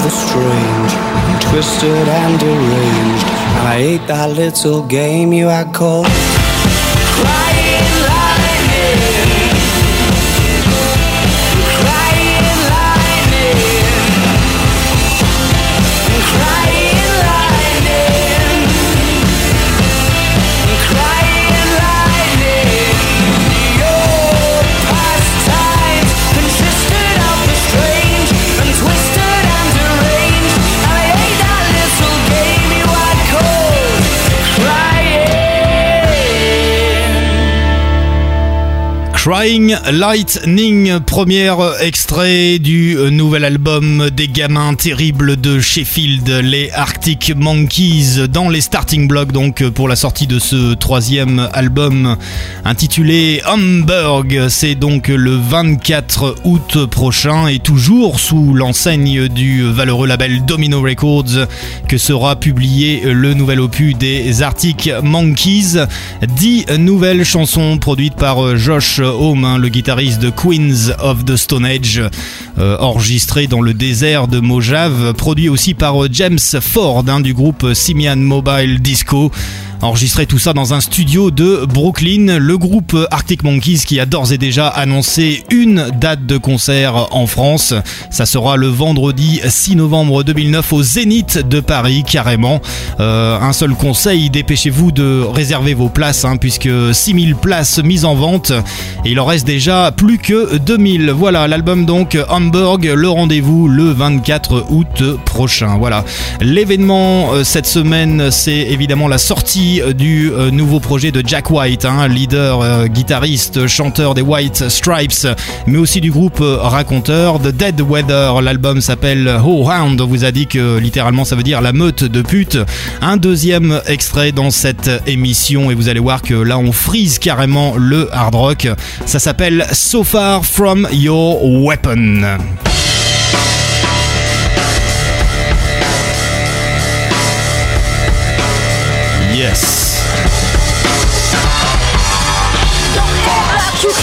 Strange, twisted and deranged. I ate that little game you had called crying. Lightning, premier extrait du nouvel album des gamins terribles de Sheffield, les Arctic Monkeys, dans les starting blocks donc pour la sortie de ce troisième album intitulé Hamburg. C'est donc le 24 août prochain et toujours sous l'enseigne du valeureux label Domino Records que sera publié le nouvel opus des Arctic Monkeys. Dix nouvelles chansons produites par Josh Home, hein, le guitariste de Queens of the Stone Age, euh, enregistré dans le désert de Mojave, produit aussi par euh, James Ford hein, du groupe Simian Mobile Disco. Enregistré tout ça dans un studio de Brooklyn, le groupe Arctic Monkeys qui a d'ores et déjà annoncé une date de concert en France. Ça sera le vendredi 6 novembre 2009 au Zénith de Paris, carrément. Euh, un seul conseil, dépêchez-vous de réserver vos places, hein, puisque 6000 places mises en vente et il en reste déjà plus que 2000. Voilà, l'album donc Hamburg, le rendez-vous le 24 août prochain. Voilà, l'événement euh, cette semaine, c'est évidemment la sortie du euh, nouveau projet de Jack White, hein, leader, euh, guitariste, chanteur des White Stripes, mais aussi du groupe euh, raconteur The Dead Weather. L'album s'appelle Ho Hound, on vous a dit que littéralement ça veut dire la meute de pute. Un deuxième extrait dans cette émission et vous allez voir que là on frise carrément le hard rock. Ça s'appelle So Far From Your Weapon.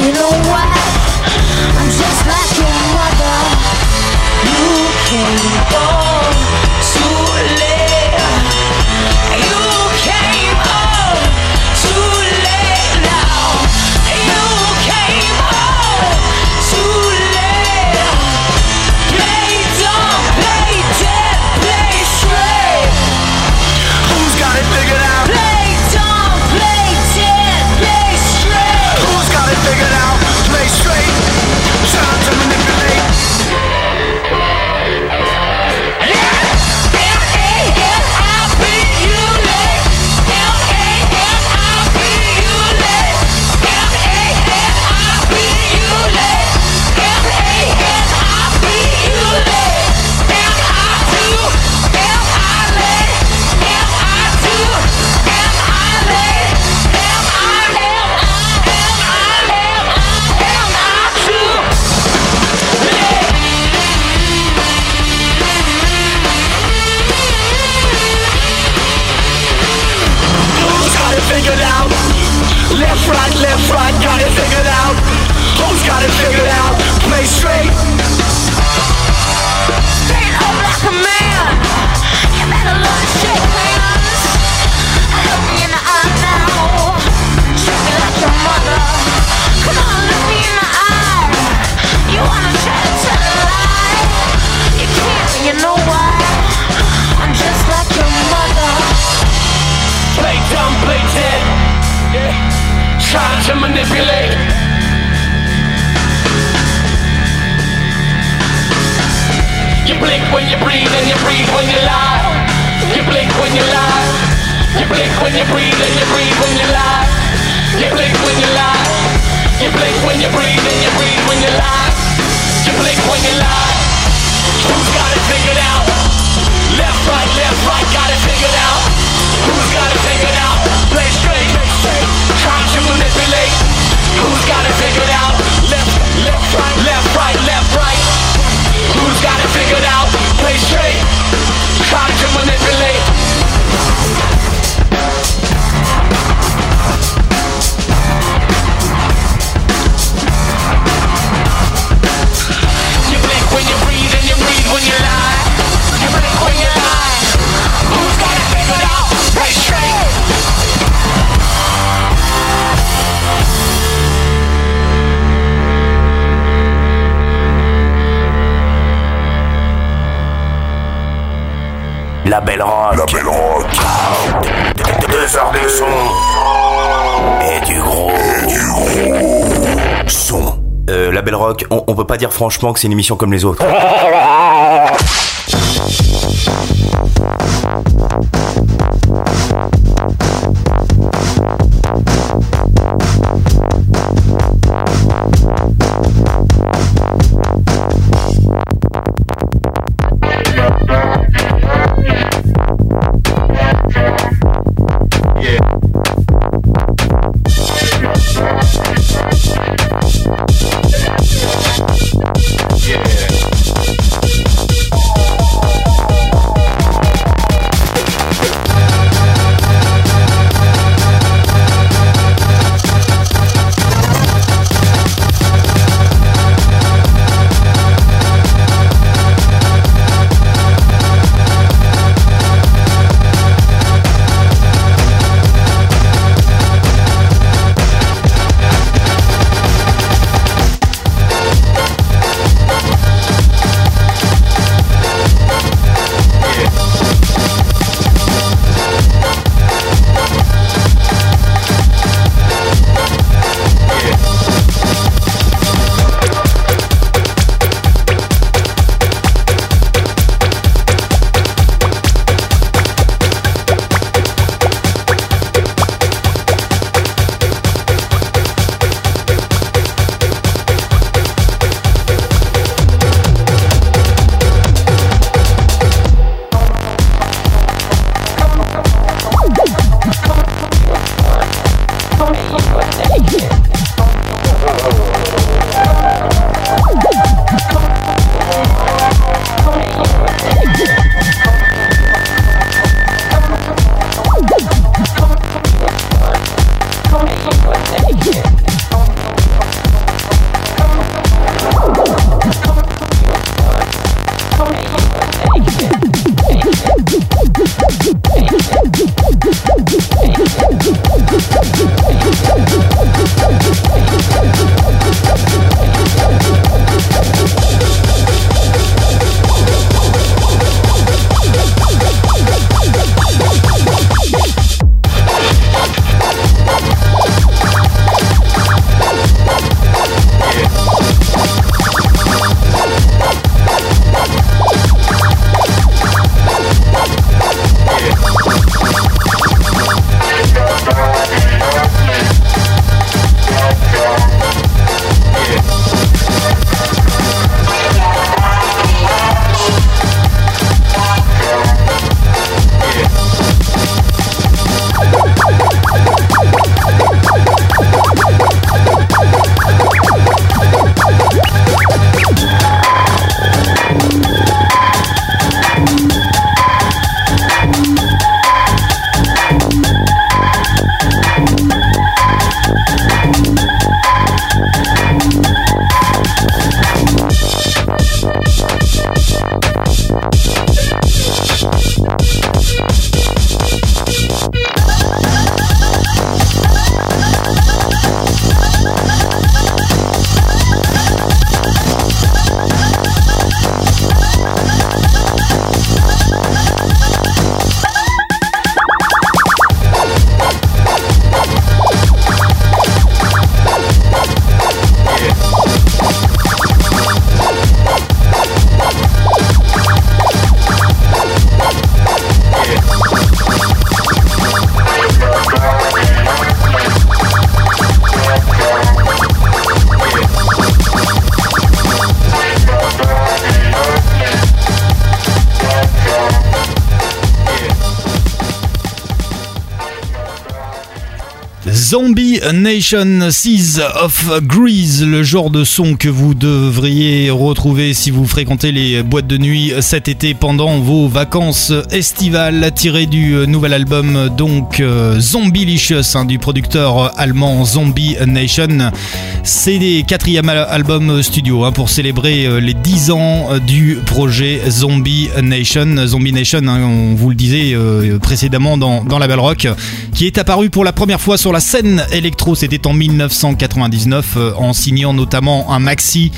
You know what? I'm just like your mother. You can. dire franchement que c'est une émission comme les autres. <laughs> Nation Seas of Grease, le genre de son que vous devriez retrouver si vous fréquentez les boîtes de nuit cet été pendant vos vacances estivales, tiré du nouvel album donc euh, Zombielicious hein, du producteur allemand Zombie Nation. C'est des quatrième al- album studio hein, pour célébrer euh, les 10 ans euh, du projet Zombie Nation. Zombie Nation, hein, on vous le disait euh, précédemment dans, dans la Belle Rock, qui est apparu pour la première fois sur la scène électro. C'était en 1999 euh, en signant notamment un maxi.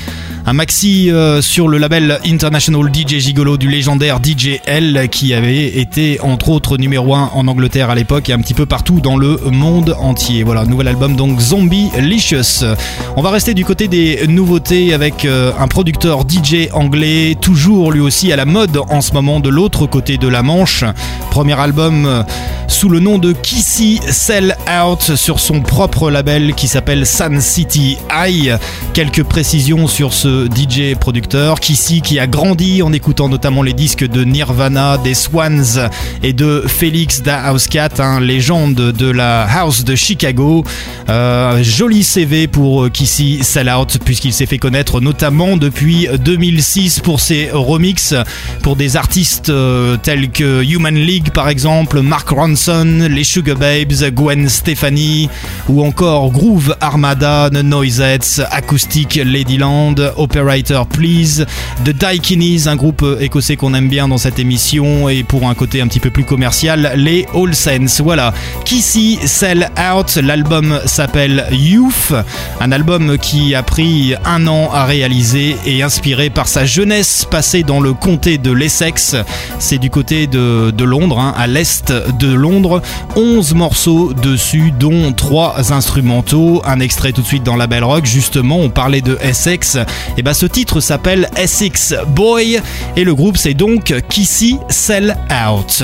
Un maxi euh, sur le label International DJ Gigolo du légendaire DJ L qui avait été entre autres numéro 1 en Angleterre à l'époque et un petit peu partout dans le monde entier. Voilà, nouvel album donc Zombie Licious. On va rester du côté des nouveautés avec euh, un producteur DJ anglais, toujours lui aussi à la mode en ce moment de l'autre côté de la Manche. Premier album euh, sous le nom de Kissy Sell Out sur son propre label qui s'appelle Sun City High. Quelques précisions sur ce DJ producteur, Kissy qui a grandi en écoutant notamment les disques de Nirvana, des Swans et de Félix da House Cat, hein, légende de la house de Chicago. Euh, joli CV pour euh, Kissy Sell Out puisqu'il s'est fait connaître notamment depuis 2006 pour ses remixes pour des artistes euh, tels que Human League par exemple, Mark Ronson, les Sugar Babes, Gwen Stefani ou encore Groove Armada, The Noisettes, Acoustic Ladyland, Operator Please, The Daikinis, un groupe euh, écossais qu'on aime bien dans cette émission et pour un côté un petit peu plus commercial, les All Sense. Voilà, Kissy Sell Out, l'album s'appelle Youth, un album qui a pris un an à réaliser et inspiré par sa jeunesse passée dans le comté de l'Essex. C'est du côté de, Londres, hein, à l'est de Londres. 11 morceaux dessus, dont 3 instrumentaux. Un extrait tout de suite dans la Belle Rock. Justement, on parlait de Essex. Et ben ce titre s'appelle Essex Boy et le groupe c'est donc Kissy Sell Out.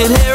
I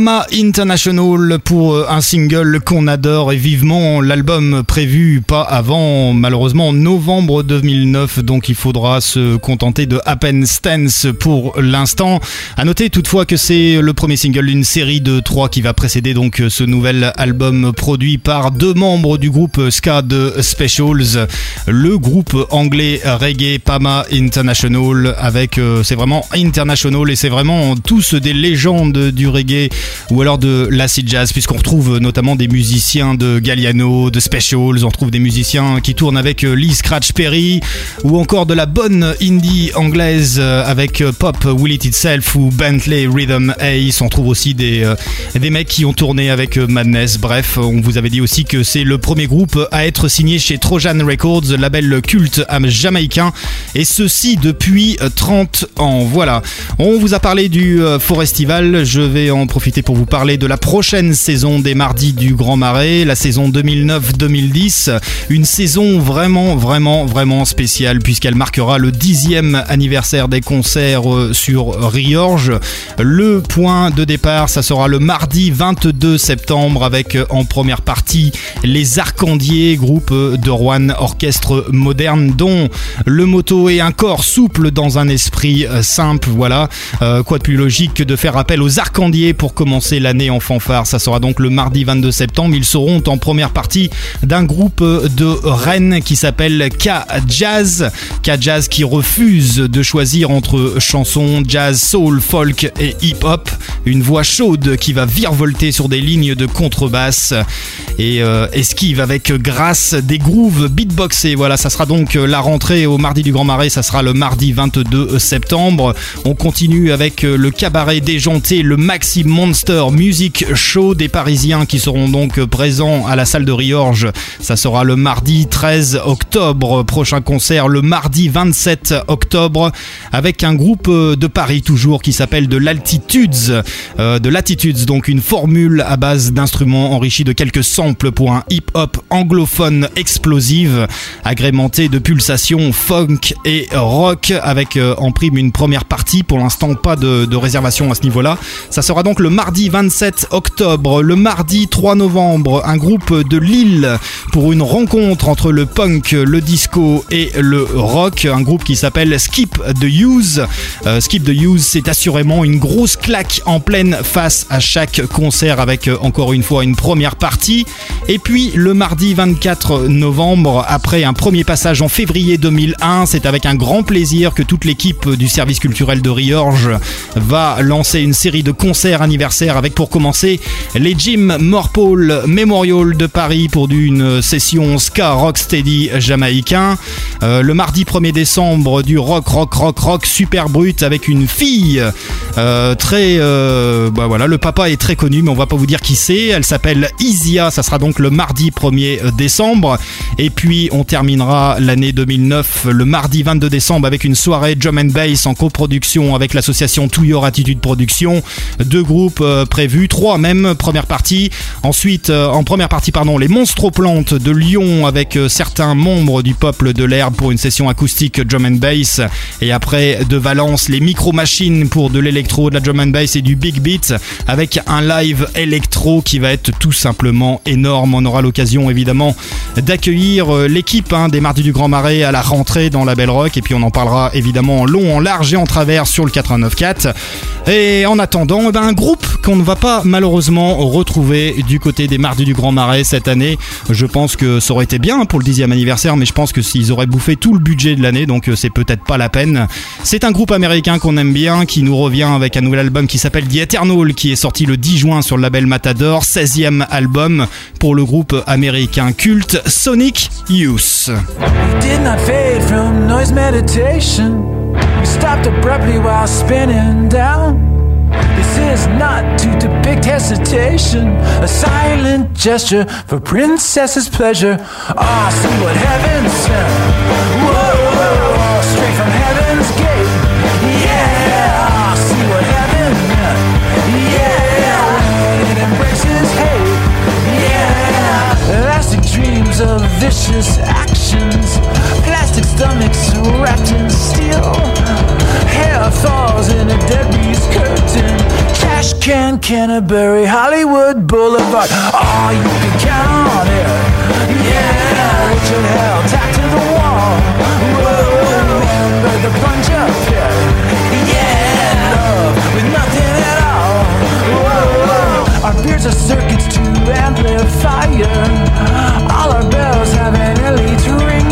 Pama International pour euh, un single qu'on adore et vivement. L'album prévu pas avant malheureusement novembre 2009 donc il faudra se contenter de Happen Stance pour l'instant. À noter toutefois que c'est le premier single d'une série de trois qui va précéder donc ce nouvel album produit par deux membres du groupe ska de Specials, le groupe anglais reggae Pama International avec euh, c'est vraiment international et c'est vraiment tous des légendes du reggae ou alors de l'acid jazz puisqu'on retrouve notamment des musiciens de Galliano, de Specials, on retrouve des musiciens qui tournent avec euh, Lee Scratch Perry ou encore de la bonne indie anglaise euh, avec euh, Pop Will It Itself ou Bentley Rhythm Ace, on trouve aussi des, des mecs qui ont tourné avec Madness, bref, on vous avait dit aussi que c'est le premier groupe à être signé chez Trojan Records, label culte am- jamaïcain et ceci depuis euh, 30 ans. Voilà, on vous a parlé du Forestival, je vais en profiter pour vous parler de la prochaine saison des Mardis du Grand Marais, la saison 2009-2010, une saison vraiment, vraiment, vraiment spéciale puisqu'elle marquera le dixième anniversaire des concerts euh, sur Riorge. Le point de départ, ça sera le mardi 22 septembre avec euh, en première partie les Arcandiers, groupe euh, de Rouen orchestre moderne dont le motto est un corps souple dans un esprit simple. Voilà, quoi de plus logique que de faire appel aux Arcandiers pour commencer l'année en fanfare. Ça sera donc le mardi 22 septembre. Ils seront en première partie d'un groupe de Rennes qui s'appelle K-Jazz. K-Jazz qui refuse de choisir entre chansons, jazz, soul, folk et hip-hop. Une voix chaude qui va virevolter sur des lignes de contrebasse et euh, esquive avec grâce des grooves beatboxés. Voilà, ça sera donc la rentrée au mardi du Grand Marais. Ça sera le mardi 22 septembre. On continue avec le cabaret déjanté, le Maxi Monster Music Show des Parisiens qui seront donc présents à la salle de Riorge. Ça sera le mardi 13 octobre. Prochain concert le mardi 27 octobre avec un groupe euh, de Paris toujours qui s'appelle de l'Altitudes. Euh, de Latitudes, donc une formule à base d'instruments enrichis de quelques samples pour un hip-hop anglophone explosive, agrémenté de pulsations funk et rock avec euh, en prime une première partie. Pour l'instant, pas de, de réservation à ce niveau-là. Ça sera donc le mardi 27 octobre. Le mardi 3 novembre, un groupe de Lille pour une rencontre entre le punk, le disco et le rock. Un groupe qui s'appelle Skip the Use. Euh, Skip the Use, c'est assurément une grosse claque en pleine face à chaque concert avec euh, encore une fois une première partie. Et puis le mardi 24 novembre, après un premier passage en février 2001, c'est avec un grand plaisir que toute l'équipe du service culturel de Riorge va lancer une série de concerts anniversaires avec pour commencer les Jim Morpole Memorial de Paris pour d'une session ska rocksteady jamaïcain. Euh, le mardi 1er décembre du rock rock rock rock super brut avec une fille euh, très euh, bah voilà le papa est très connu mais on va pas vous dire qui c'est. Elle s'appelle Isia ça sera donc le mardi 1er décembre. Et puis on terminera l'année 2009 le mardi 22 décembre avec une soirée drum and bass en coproduction avec l'association To Your Attitude Production. Deux groupes euh, prévus trois même première partie. Ensuite euh, en première partie pardon les Monstroplantes de Lyon avec euh, certains membres du peuple de l'herbe pour une session acoustique drum and bass. Et après de Valence les Micro Machines pour de l'électro de la drum and bass et du big beat avec un live électro qui va être tout simplement énorme. On aura l'occasion évidemment d'accueillir l'équipe hein, des Mardis du Grand Marais à la rentrée dans la Belle Rock et puis on en parlera évidemment en long, en large et en travers sur le 89.4 et en attendant eh ben, un groupe qu'on ne va pas malheureusement retrouver du côté des Mardis du Grand Marais cette année. Je pense que ça aurait été bien pour le dixième anniversaire mais je pense que s'ils auraient bouffé tout le budget de l'année donc euh, c'est peut-être pas la peine. C'est un groupe américain qu'on aime bien qui nous revient avec un nouvel album qui s'appelle The Eternal qui est sorti le 10 juin sur le label Matador 16e album pour le groupe américain culte Sonic Youth. We. This is not to depict hesitation, a silent gesture for princess's pleasure. Ah, see what heaven sent. Whoa, straight from heaven's gate. Yeah, ah, see what heaven meant. Yeah, when it embraces hate. Yeah, elastic dreams of vicious actions, plastic stomachs wrapped in steel. Hair falls in a curtain. Trash can, Canterbury, Hollywood Boulevard. Oh, you can count on it. Yeah, Richard Hell, tacked to the wall. Whoa, remember the plunge up pit. Yeah, love with nothing at all. Whoa, our beards are circuits to amplifier. All our bells have an elite ring.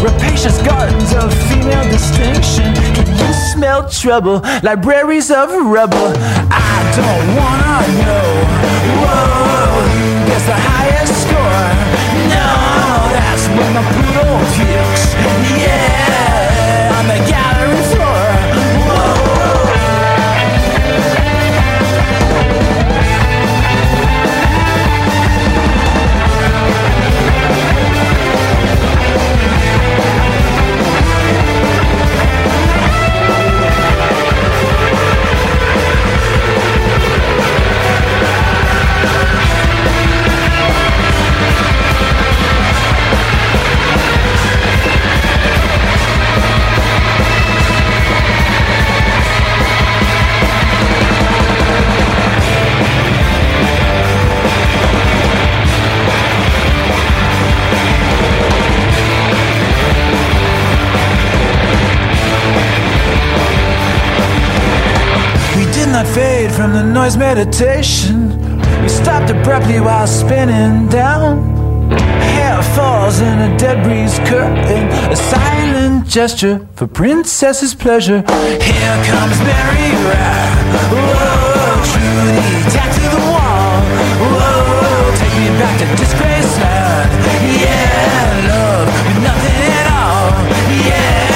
Rapacious gardens of female distinction. Smell trouble? Libraries of rubble. I don't wanna know. Whoa, who gets the highest score? No, that's when my poodle pukes. Yeah, fade from the noise meditation. We stopped abruptly while spinning down. Hair falls in a dead breeze curtain. A silent gesture for princess's pleasure. Here comes Mary Rat. Whoa, Trudy, tacked to the wall. Whoa, take me back to Disgraceland. Yeah, love nothing at all. Yeah.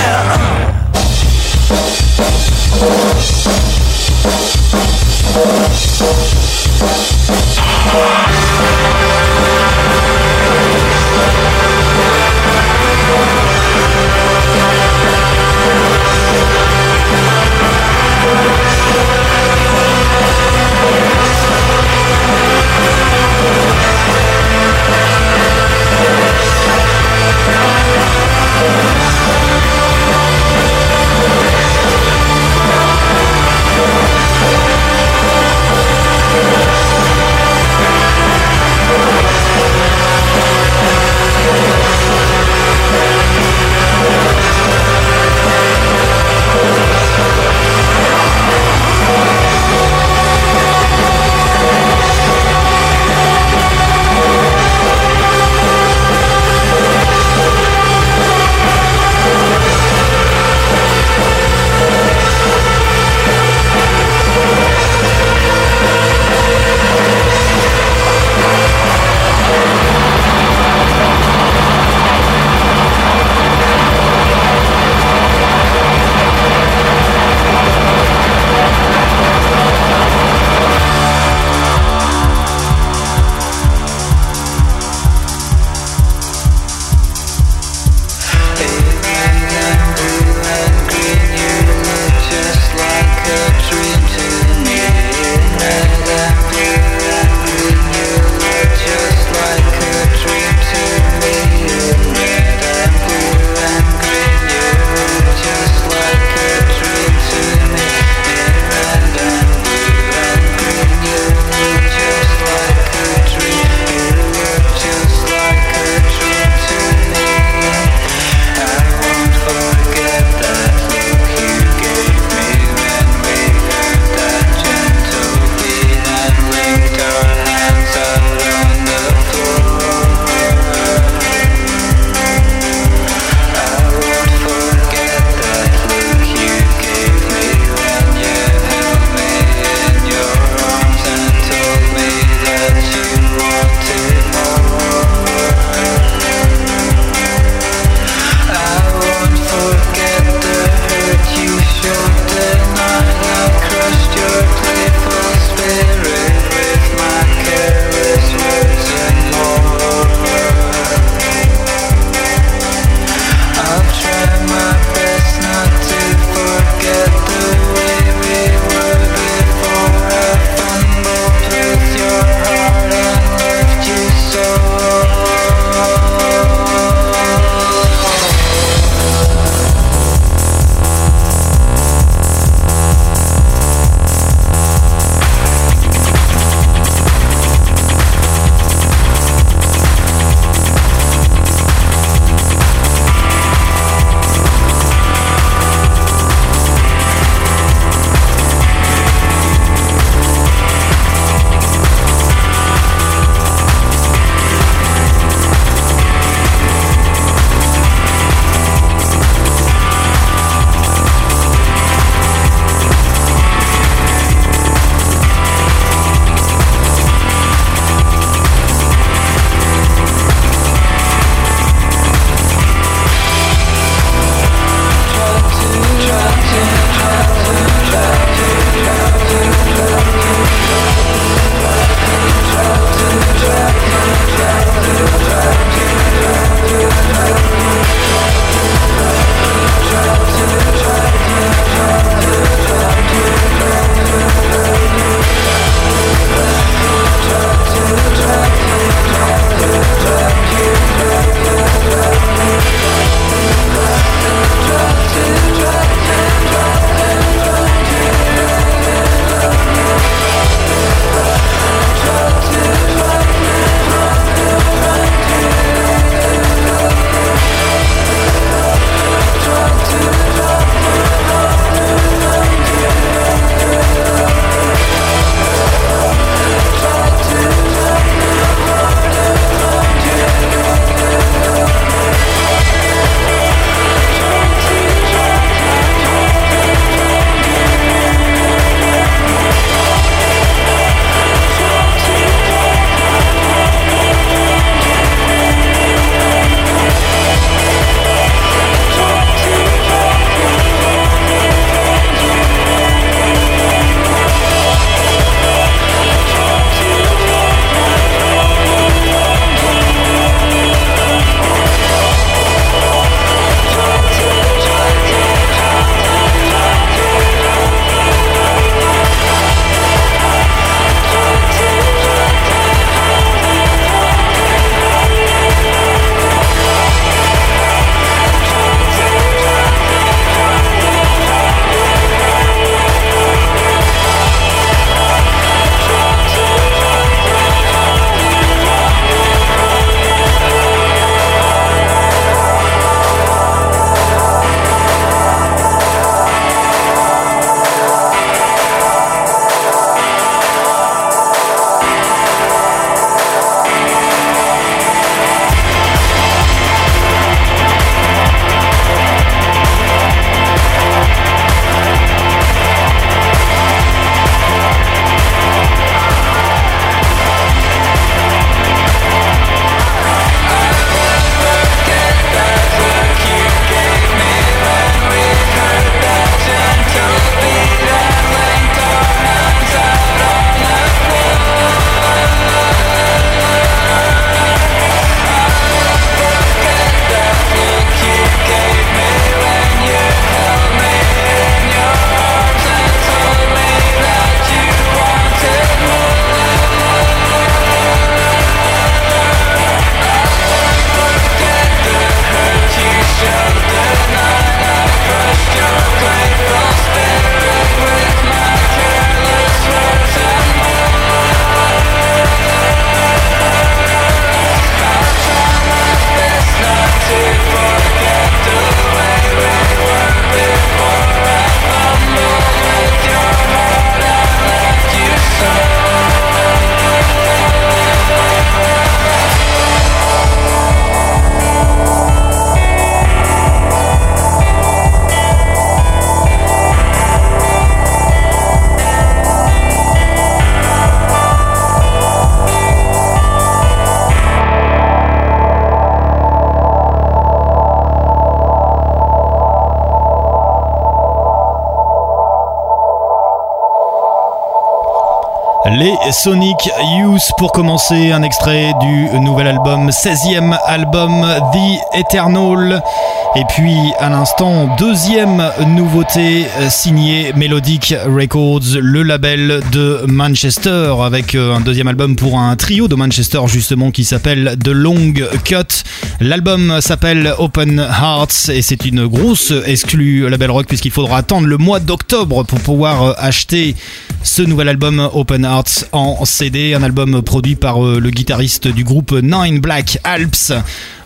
Les Sonic Youth pour commencer un extrait du nouvel album, 16e album The Eternal. Et puis à l'instant, deuxième nouveauté euh, signée Melodic Records, le label de Manchester, avec euh, un deuxième album pour un trio de Manchester justement qui s'appelle The Long Cut. L'album s'appelle Open Hearts et c'est une grosse exclue label rock puisqu'il faudra attendre le mois d'octobre pour pouvoir euh, acheter ce nouvel album Open Hearts en CD, un album produit par euh, le guitariste du groupe Nine Black Alps.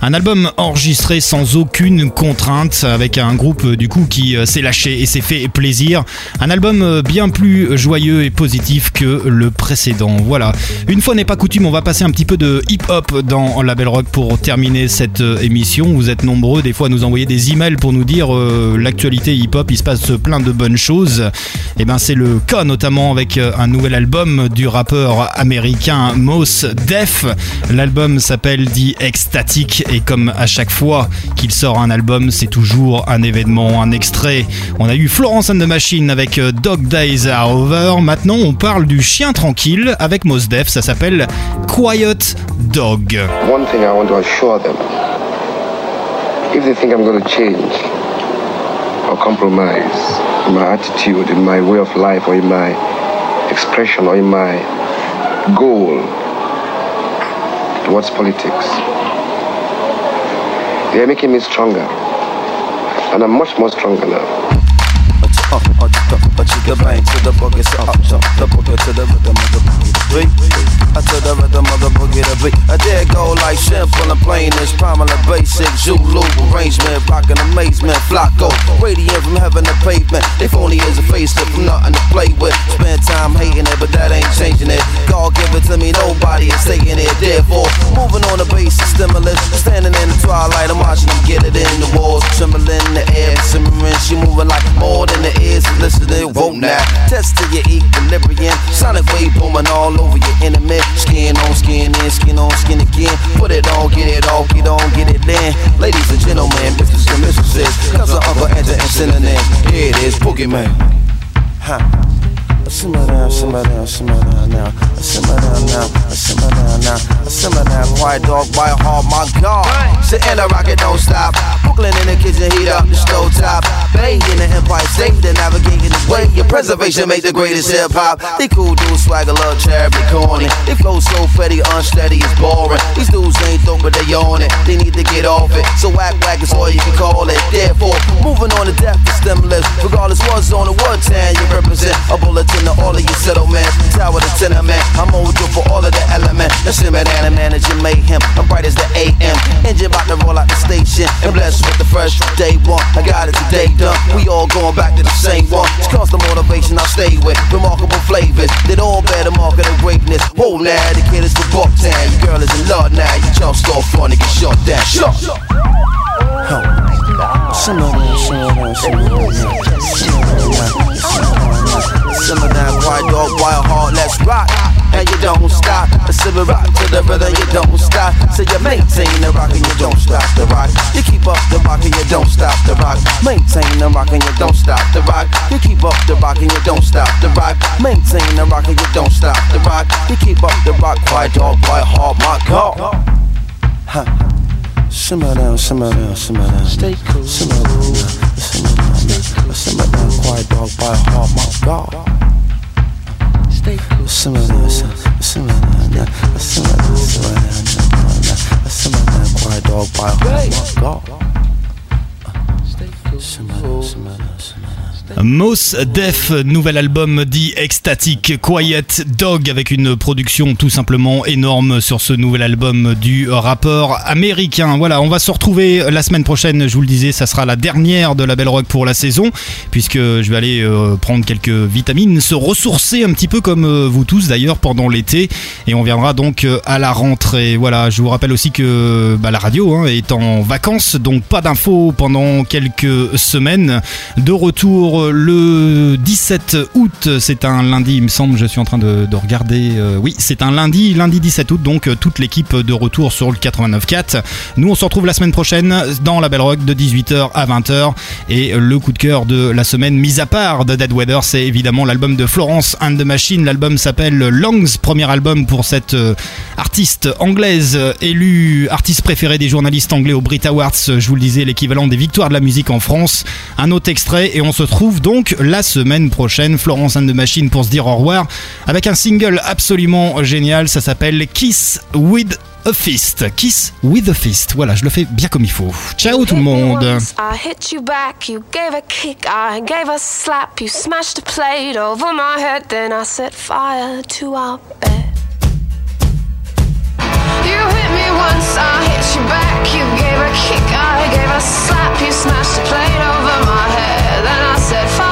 Un album enregistré sans aucune contrainte avec un groupe euh, du coup qui s'est lâché et s'est fait plaisir. Un album bien plus joyeux et positif que le précédent. Voilà. Une fois n'est pas coutume, on va passer un petit peu de hip-hop dans la Belle Rock pour terminer cette euh, émission. Vous êtes nombreux des fois à nous envoyer des emails pour nous dire euh, l'actualité hip-hop, il se passe plein de bonnes choses. Et ben c'est le cas notamment avec euh, un nouvel album du rappeur américain Mos Def. L'album s'appelle The Ecstatic et comme à chaque fois qu'il sort un album, c'est toujours un événement, un extrait. On a eu Florence and the Machine avec Dog Days Are Over. Maintenant, on parle du chien tranquille avec Mos Def. Ça s'appelle Quiet Dog. If they think I'm going to change or compromise in my attitude, in my way of life, or in my expression, or in my goal towards politics, they are making me stronger. And I'm much more stronger now. Uh, uh, uh, chicka bang to the boogie, so up jump the boogie to the rhythm of the boogie beat. Uh, to the rhythm of the boogie the beat. I dare go like simple and plain as prominent basic Zulu arrangement, rockin' amazement, flocko, radiant from heaven to pavement. If only as a facelift from nothing to play with. Spend time hating it, but that ain't changing it. God give it to me, nobody is taking it. Therefore, moving on the basic stimulus, standing in the twilight, I'm watching them get it in the walls, trembling in the air, simmering. She moving like more than the ears listening. Whoa now, test to your equilibrium. Sonic wave booming all over your enemy. Skin on skin in, skin on skin again. Put it on, get it off, get on, get it in. Ladies and gentlemen, misters and mistresses, cousins, uncle, aunt, and synonyms. Here it is, Boogeyman. Huh. Simmer down, simmer down, simmer down now. Simmer down now, simmer down now. Simmer down, quiet dog, bite hard, oh my God. Sit in the rocket, don't stop. Brooklyn in the kitchen, heat up the stove top. Bay in the Empire State, they're navigating the way. Your preservation make the greatest hip hop. They cool dudes, swagger, love, charity, corny. They flow so fetty, unsteady, it's boring. These dudes ain't dope, but they on it. They need to get off it. So whack whack is all you can call it. Therefore, moving on to death is stimulus. Regardless what's on the what town you represent. A bulletin to all of your settlements. Tower to tenement. I'm mojo for all of the elements. The down and managing mayhem. I'm bright as the AM. Engine about to roll out the station. And blessed with the fresh from day one. I got it today done. We all going back to the same one. It's constant motivation I stay with. Remarkable flavors. That all bear the mark of the greatness. Whoa now, the kid is the Bucktown. Your girl is in love now. You jump start fun to get shut down. Shut. Down. Simmer down, quiet dog, wild heart, let's rock. And you don't stop. Simmer rock to the rhythm, you don't stop. So you maintain the rock and you don't stop the rock. You keep up the rock and you don't stop the rock. Maintain the rock and you don't stop the rock. You keep up the rock and you don't stop the rock. Maintain the rock and you don't stop the rock. You keep up the rock, quiet dog, quiet heart, my God. Huh. Simmer down, simmer down, simmer down. Stay cool. Simmer down, now, simmer down, simmer down, quiet dog, by heart, my God. Stay cool. Simmer down, simmer simmer down, simmer down, simmer down, simmer down, simmer down, quiet dog, by heart, my God. Simmer down, simmer down, simmer down. Mos Def, nouvel album dit Ecstatic Quiet Dog avec une production tout simplement énorme sur ce nouvel album du rappeur américain. Voilà, on va se retrouver la semaine prochaine, je vous le disais, ça sera la dernière de la Belle Rock pour la saison puisque je vais aller euh, prendre quelques vitamines, se ressourcer un petit peu comme euh, vous tous d'ailleurs pendant l'été et on viendra donc euh, à la rentrée. Voilà, je vous rappelle aussi que bah, la radio hein, est en vacances donc pas d'infos pendant quelques semaines. De retour le 17 août, c'est un lundi, il me semble, je suis en train de, de regarder. euh, oui, c'est un lundi, lundi 17 août, donc euh, toute l'équipe de retour sur le 89.4. Nous, on se retrouve la semaine prochaine dans la Belle Rock de 18h à 20h. Et le coup de cœur de la semaine, mis à part de Dead Weather, c'est évidemment l'album de Florence and the Machine. L'album s'appelle Longs, premier album pour cette euh, artiste anglaise euh, élue artiste préférée des journalistes anglais au Brit Awards. euh, Je vous le disais, l'équivalent des victoires de la musique en France. Un autre extrait et on se trouve donc la semaine prochaine, Florence and the Machine pour se dire au revoir avec un single absolument génial. Ça s'appelle Kiss with a Fist. Kiss with a Fist. Voilà, je le fais bien comme il faut. Ciao tout le monde. I hit you back, you gave a kick, I gave a slap, you smashed a plate over my head, then I set fire to our bed. You hit me once, I hit you back, you gave a kick, I gave a slap, you smashed a plate over my head, then I set